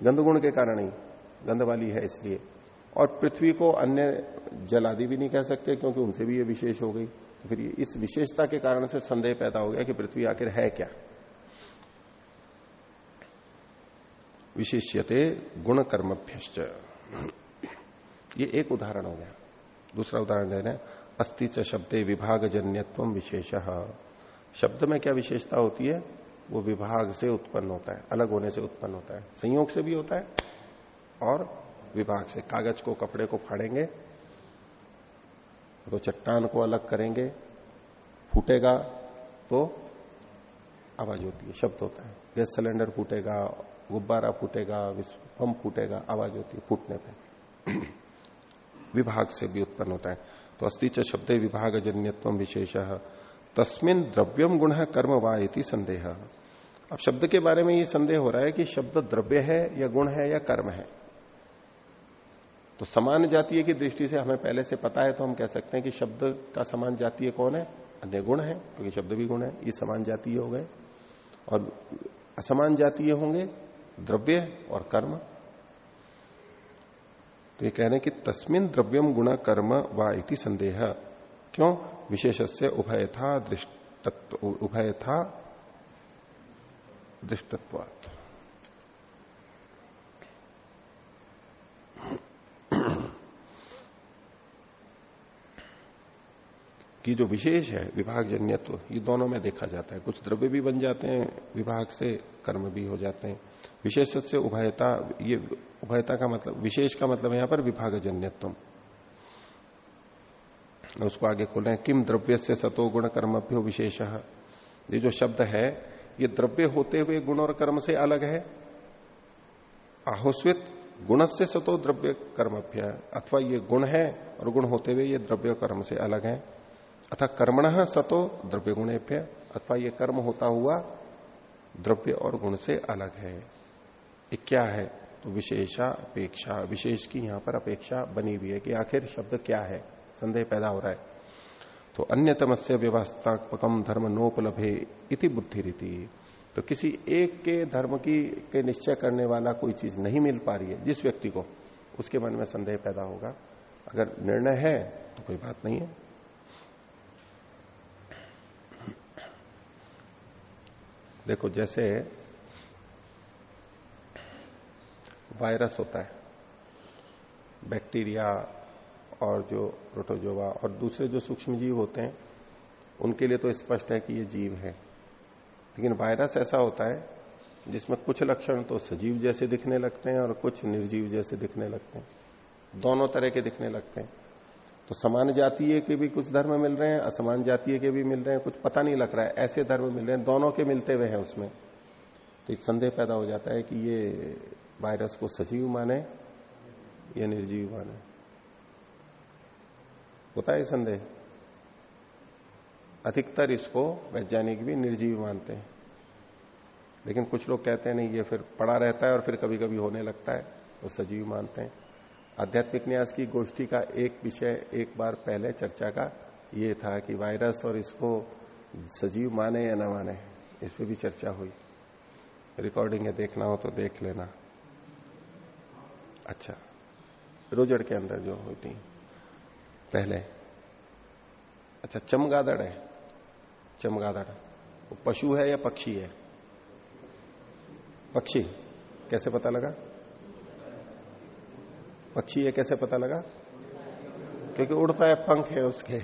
गंध गुण के कारण ही गंध वाली है इसलिए। और पृथ्वी को अन्य जल आदि भी नहीं कह सकते, क्योंकि उनसे भी ये विशेष हो गई। तो फिर इस विशेषता के कारण से संदेह पैदा हो गया कि पृथ्वी आखिर है क्या। विशेष्यते गुण कर्मभ्यश्च ये एक उदाहरण हो गया। दूसरा उदाहरण दे रहे अस्थि च शब्दे विभाग जन्यत्व विशेष। शब्द में क्या विशेषता होती है? वो विभाग से उत्पन्न होता है, अलग होने से उत्पन्न होता है। संयोग से भी होता है और विभाग से। कागज़ को, कपड़े को फाड़ेंगे तो चट्टान को अलग करेंगे, फूटेगा तो आवाज़ होती है, शब्द होता है। गैस सिलेंडर फूटेगा, गुब्बारा फूटेगा पंप फूटेगा, आवाज़ होती है फूटने पे। विभाग से भी उत्पन्न होता है। तो अस्तिच शब्द विभाग जन्यत्व विशेष। तस्मिन द्रव्यम गुण कर्म वा संदेह। अब शब्द के बारे में ये संदेह हो रहा है कि शब्द द्रव्य है या गुण है या कर्म है। तो समान जातीय की दृष्टि से हमें पहले से पता है तो हम कह सकते हैं कि शब्द का समान जातीय कौन है? अन्य गुण है, क्योंकि तो शब्द भी गुण है, ये समान जातीय हो गए। और असमान जातीय होंगे, द्रव्य और कर्म। तो ये कह रहे हैं कि तस्मिन द्रव्यम गुण कर्म व इति संदेह। क्यों? विशेष से उभय था दृष्टत्व उभय था दृष्टत्वात्। कि जो विशेष है विभाग जन्यत्व ये दोनों में देखा जाता है। कुछ द्रव्य भी बन जाते हैं, विभाग से कर्म भी हो जाते हैं। विशेष से उभयता, ये उभयता का मतलब विशेष का मतलब यहाँ पर विभाग जन्यत्व उसको आगे खोल किम द्रव्य से सतो गुण कर्मभ्यो विशेष। ये जो शब्द है, ये द्रव्य होते हुए गुण और कर्म से अलग है। आहोस्वित गुण से सतो द्रव्य कर्मभ्य, अथवा ये गुण है और गुण होते हुए ये द्रव्य कर्म से अलग है। अथा कर्मण सतो द्रव्य गुणेभ्य अथवा ये कर्म होता हुआ द्रव्य और गुण से अलग है। ये क्या है? तो विशेषा अपेक्षा, विशेष की यहाँ पर अपेक्षा बनी हुई है कि आखिर शब्द क्या है? संदेह पैदा हो रहा है। तो अन्यतम से व्यवस्थापकम धर्म नोपलभे इति बुद्धि रीति तो किसी एक के धर्म की, के निश्चय करने वाला कोई चीज़ नहीं मिल पा रही है, जिस व्यक्ति को, उसके मन में संदेह पैदा होगा। अगर निर्णय है तो कोई बात नहीं है। देखो, जैसे वायरस होता है, बैक्टीरिया और जो प्रोटोजोवा और दूसरे जो सूक्ष्म जीव होते हैं, उनके लिए तो स्पष्ट है कि ये जीव है। लेकिन वायरस ऐसा होता है, जिसमें कुछ लक्षण तो सजीव जैसे दिखने लगते हैं और कुछ निर्जीव जैसे दिखने लगते हैं। दोनों तरह के दिखने लगते हैं। तो समान जातीय के भी कुछ धर्म मिल रहे हैं, असमान जातीय के भी मिल रहे हैं, कुछ पता नहीं लग रहा है, ऐसे धर्म मिल रहे हैं, दोनों के मिलते हुए हैं उसमें। तो एक संदेह पैदा हो जाता है कि ये वायरस को सजीव माने या निर्जीव माने? होता है संदेह। अधिकतर इसको वैज्ञानिक भी निर्जीव मानते हैं। लेकिन कुछ लोग कहते हैं नहीं, ये फिर पड़ा रहता है और फिर कभी कभी होने लगता है, वो तो सजीव मानते हैं। आध्यात्मिक न्यास की गोष्ठी का एक विषय एक बार पहले चर्चा का ये था कि वायरस और इसको सजीव माने या न माने, इस पर भी चर्चा हुई। रिकॉर्डिंग है, देखना हो तो देख लेना। अच्छा रोजड़ के अंदर जो होती पहले। अच्छा चमगादड़ है। चमगादड़, वो पशु है या पक्षी है? पक्षी। कैसे पता लगा? पक्षी है, कैसे पता लगा? क्योंकि उड़ता है, पंख है उसके।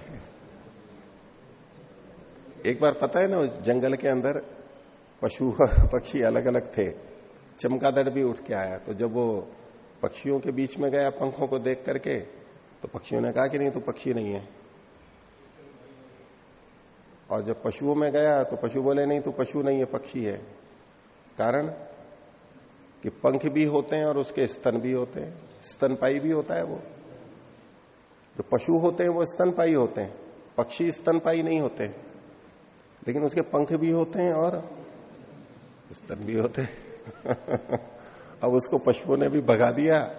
एक बार पता है ना, उस जंगल के अंदर पशु और पक्षी अलग अलग थे। चमकादड़ भी उठ के आया तो जब वो पक्षियों के बीच में गया पंखों को देख करके तो पक्षियों ने कहा कि नहीं तो पक्षी नहीं है। और जब पशुओं में गया तो पशु बोले, नहीं तो पशु नहीं है, पक्षी है। कारण? कि पंख भी होते हैं और उसके स्तन भी होते हैं। स्तनपाई भी होता है वो। जो पशु होते हैं, वो स्तनपाई होते हैं। पक्षी स्तनपाई नहीं होते। लेकिन उसके पंख भी होते हैं और स्तन भी होते हैं। अब उसको पशुओं ने भी भगा दिया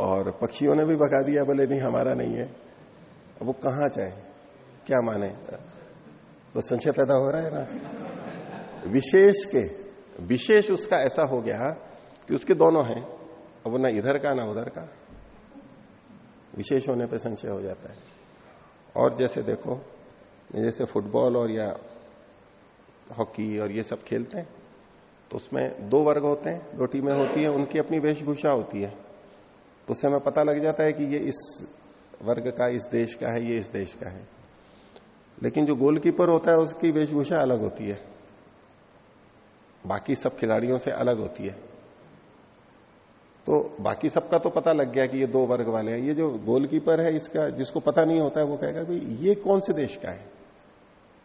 और पक्षियों ने भी भगा दिया, बोले, नहीं, हमारा नहीं है। अब वो कहाँ जाए? क्या माने? तो संशय पैदा हो रहा है ना? विशेष के, विशेष उसका ऐसा हो गया कि उसके दोनों हैं। अब ना इधर का, ना उधर का। विशेष होने पे संशय हो जाता है। और जैसे देखो, जैसे फुटबॉल और या हॉकी और ये सब खेलते हैं तो उसमें दो वर्ग होते हैं, दो टीमें होती हैं, उनकी अपनी वेशभूषा होती है। तो उससे हमें पता लग जाता है कि ये इस वर्ग का, इस देश का है, ये इस देश का है। लेकिन जो गोलकीपर होता है, उसकी वेशभूषा अलग होती है। बाकी सब खिलाड़ियों से अलग होती है। तो बाकी सबका तो पता लग गया कि ये दो वर्ग वाले हैं। ये जो गोलकीपर है, इसका, जिसको पता नहीं होता है, वो कहेगा भाई ये कौन से देश का है?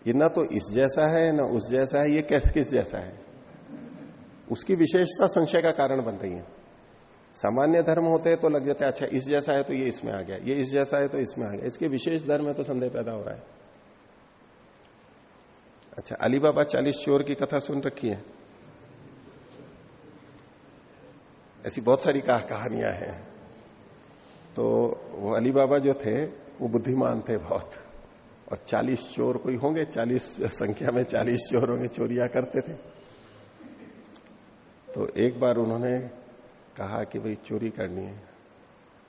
ये ना तो इस जैसा है, ना उस जैसा है, ये कैस, किस जैसा है? उसकी विशेषता संशय का कारण बन रही है। सामान्य धर्म होते हैं तो लग जाता अच्छा इस जैसा है तो ये इसमें आ गया, ये इस जैसा है तो इसमें आ गया। इसके विशेष धर्म में तो संदेह पैदा हो रहा है। अच्छा अलीबाबा चालीस चोर की कथा सुन रखी है। ऐसी बहुत सारी कहानियाँ हैं। तो वो अली बाबा जो थे, वो बुद्धिमान थे बहुत। और चालीस चोर कोई होंगे? चालीस संख्या में चालीस चोर होंगे, चोरियाँ करते थे। तो एक बार उन्होंने कहा कि भाई चोरी करनी है।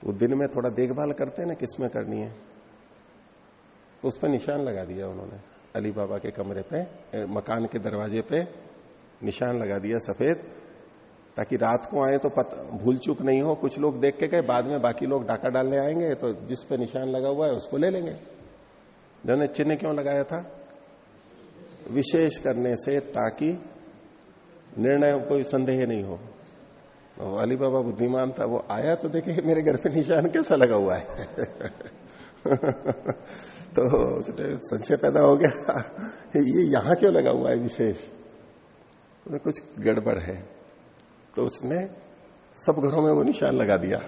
वो दिन में थोड़ा देखभाल करते हैं ना किसमें करनी है? तो उस पर निशान लगा दिया उन्होंने। अली बाबा के कमरे पे मकान के दरवाजे पे निशान लगा दिया सफ़ेद ताकि रात को आए तो पत, भूल चूक नहीं हो। कुछ लोग देख के गए बाद में बाकी लोग डाका डालने आएँगे तो जिस पे निशान लगा हुआ है उसको ले लेंगे। जिन्होंने चिन्ह क्यों लगाया था? विशेष करने से ताकि निर्णय, कोई संदेह नहीं हो। तो अली बाबा बुद्धिमान था, वो आया तो देखे मेरे घर पे निशान कैसा लगा हुआ है? तो संशय पैदा हो गया ये यहाँ क्यों लगा हुआ है विशेष? तो कुछ गड़बड़ है। तो उसने सब घरों में वो निशान लगा दिया।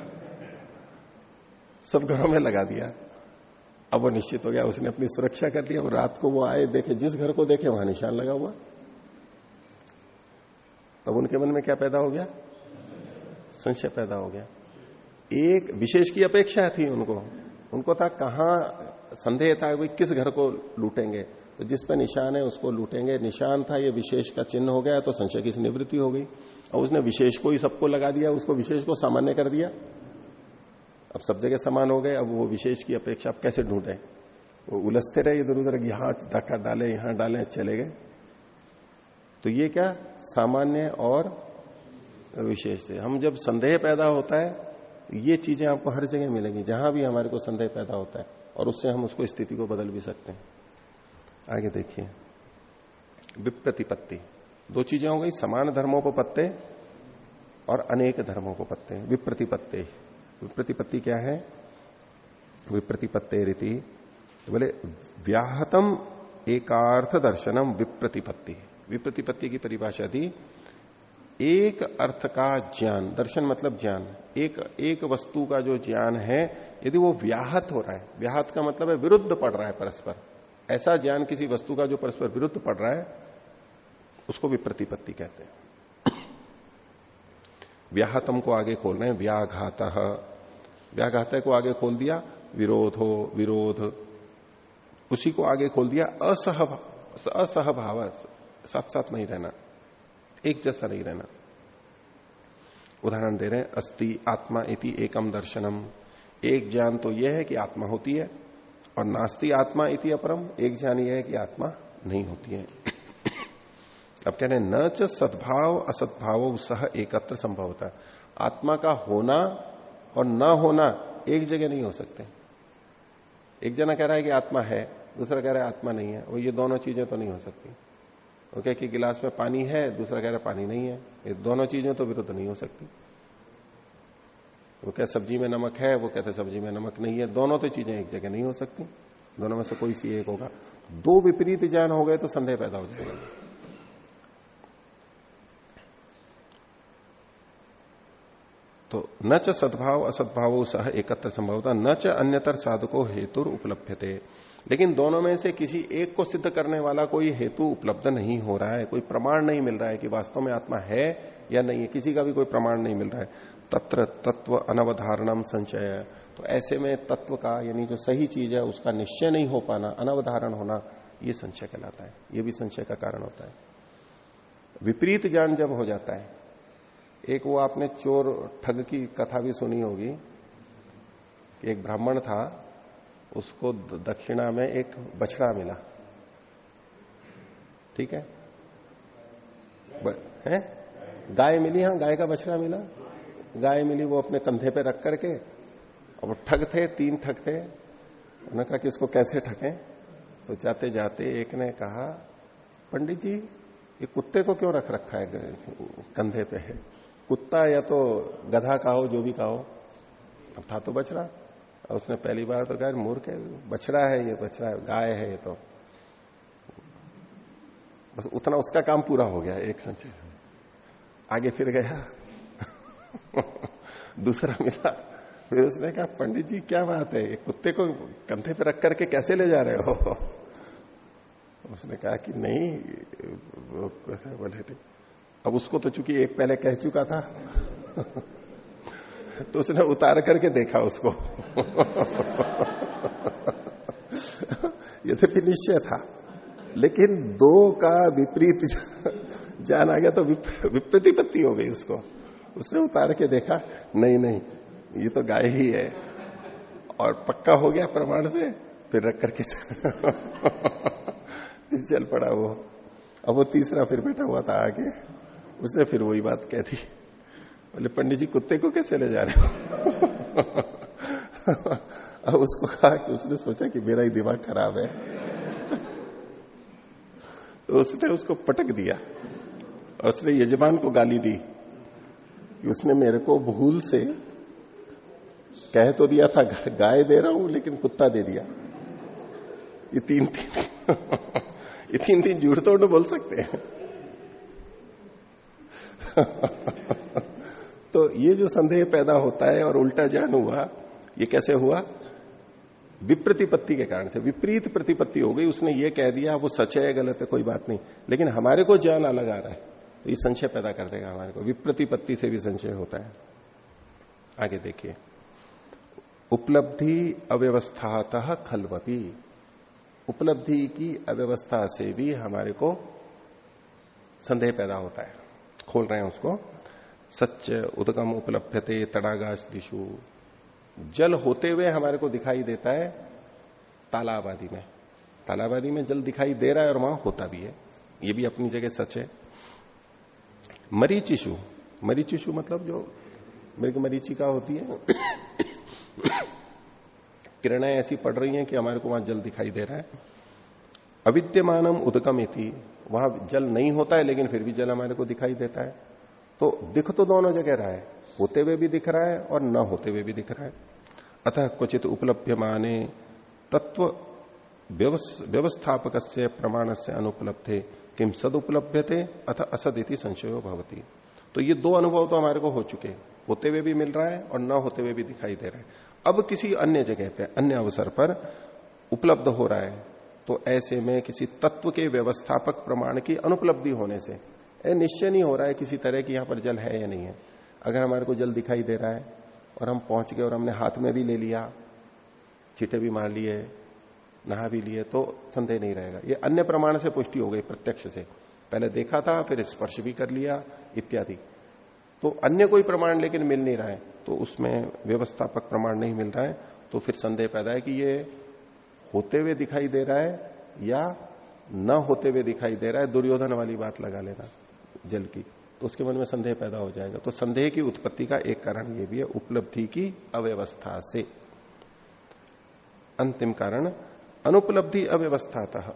सब घरों में लगा दिया। अब वो निश्चित हो गया, उसने अपनी सुरक्षा कर लिया और रात को वो आए, देखे, जिस घर को देखे, वहाँ निशान लगा हुआ। तब उनके मन में क्या पैदा हो गया? संशय पैदा हो गया। एक विशेष की अपेक्षा थी उनको। उनको था कहाँ संदेह था भाई किस घर को लूटेंगे। तो जिस पर निशान है उसको लूटेंगे। निशान था ये विशेष का चिन्ह हो गया तो संशय की निवृत्ति हो गई। और उसने विशेष को ही सबको लगा दिया, उसको विशेष को सामान्य कर दिया। अब सब जगह समान हो गए, अब वो विशेष की अपेक्षा आप कैसे ढूंढे? वो उलझते रहे इधर उधर यहाँ धक्का डाले, यहाँ डाले, चले गए। तो ये क्या? सामान्य और विशेष थे हम जब संदेह पैदा होता है, ये चीज़ें आपको हर जगह मिलेंगी, जहाँ भी हमारे को संदेह पैदा होता है, और उससे हम उसको स्थिति को बदल भी सकते हैं। आगे देखिए। विप्रतिपत्ति। दो चीज़ें हो गई, समान धर्मों को पत्ते और अनेक धर्मों को पत्ते। विप्रतिपत्ति। विप्रतिपत्ति क्या है? विप्रतिपत्ति रीति। तो बोले, व्याहतम एकार्थ दर्शनम विप्रतिपत्ति। विप्रतिपत्ति की परिभाषा दी। एक अर्थ का ज्ञान, दर्शन मतलब ज्ञान। एक एक वस्तु का जो ज्ञान है, यदि वो व्याहत हो रहा है, व्याहत का मतलब है विरुद्ध पड़ रहा है परस्पर। ऐसा ज्ञान किसी वस्तु का जो परस्पर विरुद्ध पड़ रहा है, उसको भी प्रतिपत्ति कहते हैं। व्याहतम को आगे खोल रहे हैं, व्याघात। व्याघात को आगे खोल दिया, विरोध हो विरोध। उसी को आगे खोल दिया असह असहभाव साथ साथ नहीं रहना। एक जैसा नहीं रहना। उदाहरण दे रहे हैं, अस्ति आत्मा इति एकम दर्शनम। एक ज्ञान तो यह है कि आत्मा होती है, और नास्ति आत्मा इति अपरम। एक ज्ञान यह है कि आत्मा नहीं होती है। अब कह रहे हैं, न च सद्भाव असद्भाव सह एकत्र संभव होता आत्मा का होना और न होना एक जगह नहीं हो सकते। एक जना कह रहा है कि आत्मा है, दूसरा कह रहा है आत्मा नहीं है। और ये दोनों चीज़ें तो नहीं हो सकती। वो कह कि गिलास में पानी है, दूसरा कह रहा पानी नहीं है। ये दोनों चीज़ें तो विरुद्ध नहीं हो सकती। वो क्या सब्ज़ी में नमक है, वो कहते सब्ज़ी में नमक नहीं है। दोनों तो चीज़ें एक जगह नहीं हो सकती। दोनों में से कोई सी एक होगा। दो विपरीत ज्ञान हो गए तो संदेह पैदा हो जाएगा। तो न च सद्भाव असद्भाव सह एकत्र संभवता, न च अन्यतर साधको हेतु उपलब्ध थे लेकिन दोनों में से किसी एक को सिद्ध करने वाला कोई हेतु उपलब्ध नहीं हो रहा है, कोई प्रमाण नहीं मिल रहा है कि वास्तव में आत्मा है या नहीं है, किसी का भी कोई प्रमाण नहीं मिल रहा है। तत्र तत्व अनवधारणम संचय तो ऐसे में तत्व का यानी जो सही चीज़ है, उसका निश्चय नहीं हो पाना, अनवधारण होना, ये संशय कहलाता है। ये भी संशय का कारण होता है। विपरीत ज्ञान जब हो जाता है, एक वो आपने चोर ठग की कथा भी सुनी होगी एक ब्राह्मण था उसको दक्षिणा में एक बछड़ा मिला। ठीक है? है? गाय मिली हाँ गाय का बछड़ा मिला। गाय मिली, वो अपने कंधे पे रख करके, और ठग थे, तीन ठग थे। उन्होंने कहा कि इसको कैसे ठगे? तो जाते जाते एक ने कहा, पंडित जी, ये कुत्ते को क्यों रख रखा है कंधे पे? है कुत्ता या तो गधा का हो, जो भी का हो, अब था तो बछड़ा। और उसने पहली बार तो कहा, मूर्ख है, बछड़ा है ये, बछड़ा है, गाय है ये तो। बस उतना उसका काम पूरा हो गया, एक संचय। आगे फिर गया। दूसरा मिला। फिर उसने कहा, पंडित जी, क्या बात है? कुत्ते को कंधे पे रख करके कैसे ले जा रहे हो? उसने कहा कि, नहीं बोले अब उसको तो चूँकि एक पहले कह चुका था। तो उसने उतार करके देखा उसको। ये यद्यपि निश्चय था। लेकिन दो का विपरीत जान आ गया तो विप्रतिपत्ति हो गई उसको। उसने उतार के देखा, नहीं नहीं, ये तो गाय ही है। और पक्का हो गया प्रमाण से, फिर रख करके चल पड़ा वो। अब वो तीसरा फिर बैठा हुआ था आगे। उसने फिर वही बात कह दी। बोले, पंडित जी, कुत्ते को कैसे ले जा रहे हो? अब उसको कहा कि उसने सोचा कि मेरा ही दिमाग खराब है। तो उसने उसको पटक दिया और उसने यजमान को गाली दी कि उसने मेरे को भूल से कह तो दिया था, गाय दे रहा हूँ, लेकिन कुत्ता दे दिया। ये तीन तीन ये तीन तीन जुड़ तो बोल सकते हैं। तो ये जो संदेह पैदा होता है और उल्टा ज्ञान हुआ, ये कैसे हुआ? विप्रतिपत्ति के कारण से, विपरीत प्रतिपत्ति हो गई। उसने ये कह दिया, वो सच है, गलत है, कोई बात नहीं। लेकिन हमारे को ज्ञान अलग आ रहा है। तो ये संशय पैदा कर देगा हमारे को। विप्रतिपत्ति से भी संशय होता है। आगे देखिए। उपलब्धि अव्यवस्थातः खलवती। उपलब्धि की अव्यवस्था से भी हमारे को संदेह पैदा होता है। खोल रहे हैं उसको। सच उदगम उपलब्धते तड़ागाश दिशु जल होते हुए हमारे को दिखाई देता है तालाब आदि में। तालाब आदि में जल दिखाई दे रहा है और वहाँ होता भी है। ये भी अपनी जगह सच है। मरीचिशु मरीचिशु मतलब जो मृग मरीचिका होती है। किरणें ऐसी पड़ रही हैं कि हमारे को वहाँ जल दिखाई दे रहा है। अविद्यमानम उदकम वहाँ जल नहीं होता है, लेकिन फिर भी जल हमारे को दिखाई देता है। तो दिख तो दोनों जगह रहा है। होते हुए भी दिख रहा है और न होते हुए भी दिख रहा है। अतः क्वचित उपलब्ध माने तत्व व्यवस्थापक से प्रमाण से अनुपलब्धे किम सद उपलब्ध अथ असद इति संशय भवती। तो ये दो अनुभव तो हमारे को हो चुके होते हुए भी मिल रहा है और न होते हुए भी दिखाई दे रहा है। अब किसी अन्य जगह पे, अन्य अवसर पर उपलब्ध हो रहा है। तो ऐसे में किसी तत्व के व्यवस्थापक प्रमाण की अनुपलब्धि होने से निश्चय नहीं हो रहा है किसी तरह की यहाँ पर जल है या नहीं है। अगर हमारे को जल दिखाई दे रहा है और हम पहुँच गए और हमने हाथ में भी ले लिया, चीटे भी मार लिए, नहा भी लिए तो संदेह नहीं रहेगा। ये अन्य प्रमाण से पुष्टि हो गई प्रत्यक्ष से। पहले देखा था, फिर स्पर्श भी कर लिया, इत्यादि। तो अन्य कोई प्रमाण लेकिन मिल नहीं रहा है तो उसमें व्यवस्थापक प्रमाण नहीं मिल रहा है तो फिर संदेह पैदा है कि ये होते हुए दिखाई दे रहा है या न होते हुए दिखाई दे रहा है, दुर्योधन वाली बात लगा लेना। जल की तो उसके मन में संदेह पैदा हो जाएगा। तो संदेह की उत्पत्ति का एक कारण यह भी है, उपलब्धि की अव्यवस्था से। अंतिम कारण, अनुपलब्धि अव्यवस्थातः।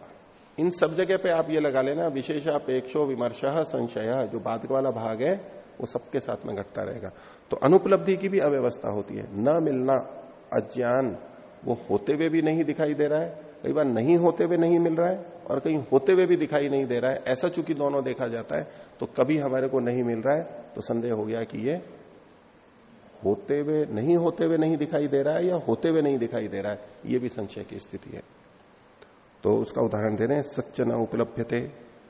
इन सब जगह पे आप ये लगा लेना विशेषापेक्षो विमर्श, संशय, जो बाद वाला भाग है, वो सबके साथ में घटता रहेगा। तो अनुपलब्धि की भी अव्यवस्था होती है। न मिलना, अज्ञान, वो होते हुए भी नहीं दिखाई दे रहा है कई बार नहीं होते हुए नहीं मिल रहा है और कहीं होते हुए भी दिखाई नहीं दे रहा है। ऐसा चूँकि दोनों देखा जाता है तो कभी हमारे को नहीं मिल रहा है तो संदेह हो गया कि ये होते हुए नहीं, होते हुए नहीं दिखाई दे रहा है या होते हुए नहीं दिखाई दे रहा है, ये भी संशय की स्थिति है। तो उसका उदाहरण दे रहे हैं, सच्च न उपलब्ध थे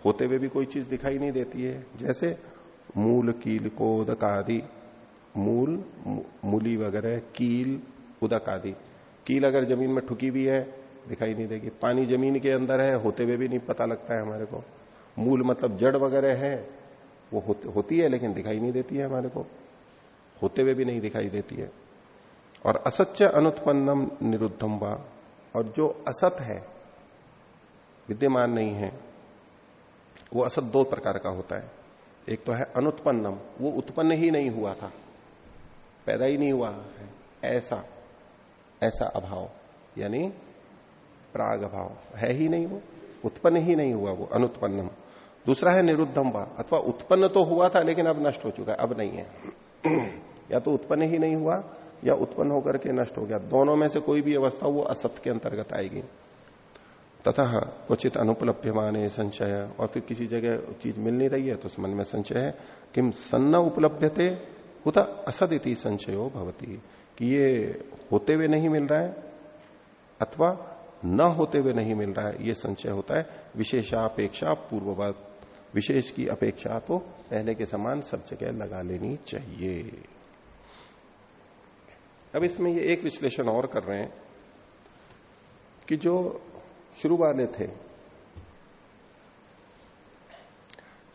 होते हुए भी कोई चीज़ दिखाई नहीं देती है। जैसे मूल, कील को उदक आदि मूल मूली वगैरह, कील उदक आदि कील अगर ज़मीन में ठुकी भी है दिखाई नहीं देगी। पानी ज़मीन के अंदर है होते हुए भी नहीं पता लगता है हमारे को। मूल मतलब जड़ वगैरह है वो होती, है लेकिन दिखाई नहीं देती है हमारे को। होते हुए भी नहीं दिखाई देती है। और असत्य अनुत्पन्नम निरुद्धम और जो असत है विद्यमान नहीं है वो असत दो प्रकार का होता है। एक तो है अनुत्पन्नम वो उत्पन्न ही नहीं हुआ था। पैदा ही नहीं हुआ है। ऐसा ऐसा अभाव यानी प्राग भाव है ही नहीं वो। उत्पन्न ही नहीं हुआ वो, अनुत्पन्नम। दूसरा है निरुद्धम वा। अथवा उत्पन्न तो हुआ था, लेकिन अब नष्ट हो चुका है, अब नहीं है। या तो उत्पन्न ही नहीं हुआ, या उत्पन्न होकर के नष्ट हो गया। दोनों में से कोई भी अवस्था वो असत्य के अंतर्गत आएगी। तथा क्वचित अनुपलभ्य माने संशय। और फिर किसी जगह चीज़ मिल नहीं रही है तो मन में संशय है किम सन्न उपलब्ध थे उत असदिति संशयो भवती। कि ये होते हुए नहीं मिल रहा है, अथवा न होते हुए नहीं मिल रहा है, ये संशय होता है। विशेषापेक्षा पूर्ववत, विशेष की अपेक्षा तो पहले के समान सब जगह लगा लेनी चाहिए। अब इसमें ये एक विश्लेषण और कर रहे हैं कि जो शुरू वाले थे,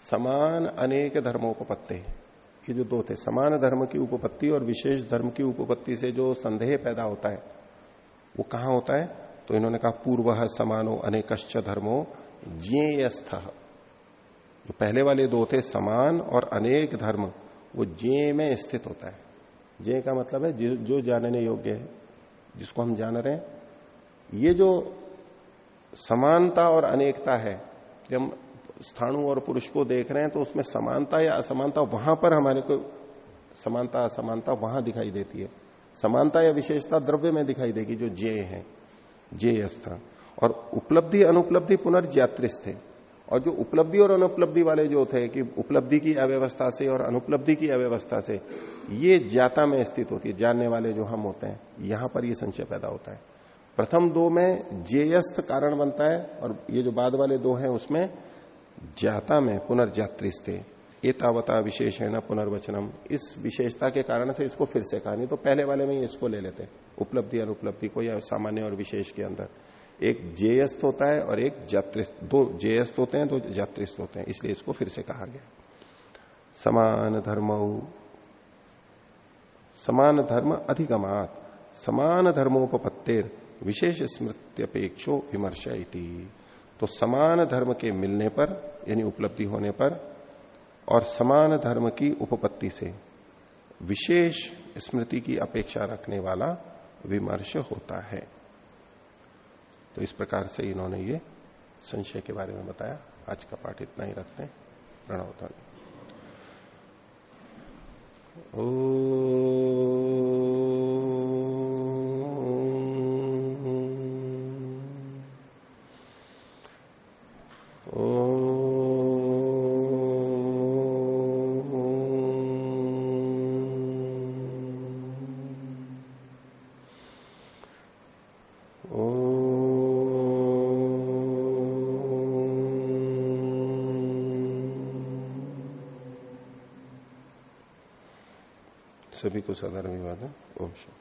समान अनेक धर्मोपत्ति ये जो दो थे, समान धर्म की उपपत्ति और विशेष धर्म की उपपत्ति से जो संदेह पैदा होता है, वो कहाँ होता है? तो इन्होंने कहा, पूर्व समानो अनेकश्च धर्मो ज्ञेयस्थ। जो पहले वाले दो थे, समान और अनेक धर्म, वो जे में स्थित होता है। जे का मतलब है जो जानने योग्य है, जिसको हम जान रहे हैं। ये जो समानता और अनेकता है, जब हम स्थाणु और पुरुष को देख रहे हैं तो उसमें समानता या असमानता, वहाँ पर हमारे को समानता, असमानता वहाँ दिखाई देती है। समानता या विशेषता द्रव्य में दिखाई देगी, जो जे है। जे स्थान और उपलब्धि, अनुपलब्धि पुनर्जात्रिस थे। और जो उपलब्धि और अनुपलब्धि वाले जो थे कि उपलब्धि की अव्यवस्था से और अनुपलब्धि की अव्यवस्था से, ये जाता में स्थित होती है। जानने वाले जो हम होते हैं, यहाँ पर ये संशय पैदा होता है। प्रथम दो में जेयस्थ कारण बनता है और ये जो बाद वाले दो हैं उसमें जाता में पुनर्जात्रिस थे। एतावता विशेष है ना पुनर्वचनम। इस विशेषता के कारण से इसको फिर से कहा। नहीं तो पहले वाले में ही इसको ले लेते। उपलब्धि अनुपलब्धि को या सामान्य और विशेष के अंदर। एक जेयस्त होता है और एक जात्रिस्त। दो जेयस्त होते हैं, दो जात्रिस्त होते हैं, इसलिए इसको फिर से कहा गया। समान धर्म। समान धर्म अधिगमात। समान धर्मोपत्तेर विशेष स्मृत्यपेक्षो विमर्श तो समान धर्म के मिलने पर, यानी उपलब्धि होने पर, और समान धर्म की उपपत्ति से विशेष स्मृति की अपेक्षा रखने वाला विमर्श होता है। तो इस प्रकार से इन्होंने ये संशय के बारे में बताया। आज का पाठ इतना ही रखते हैं। प्रणव ओ सभी को साधारण विवाद ओम ओम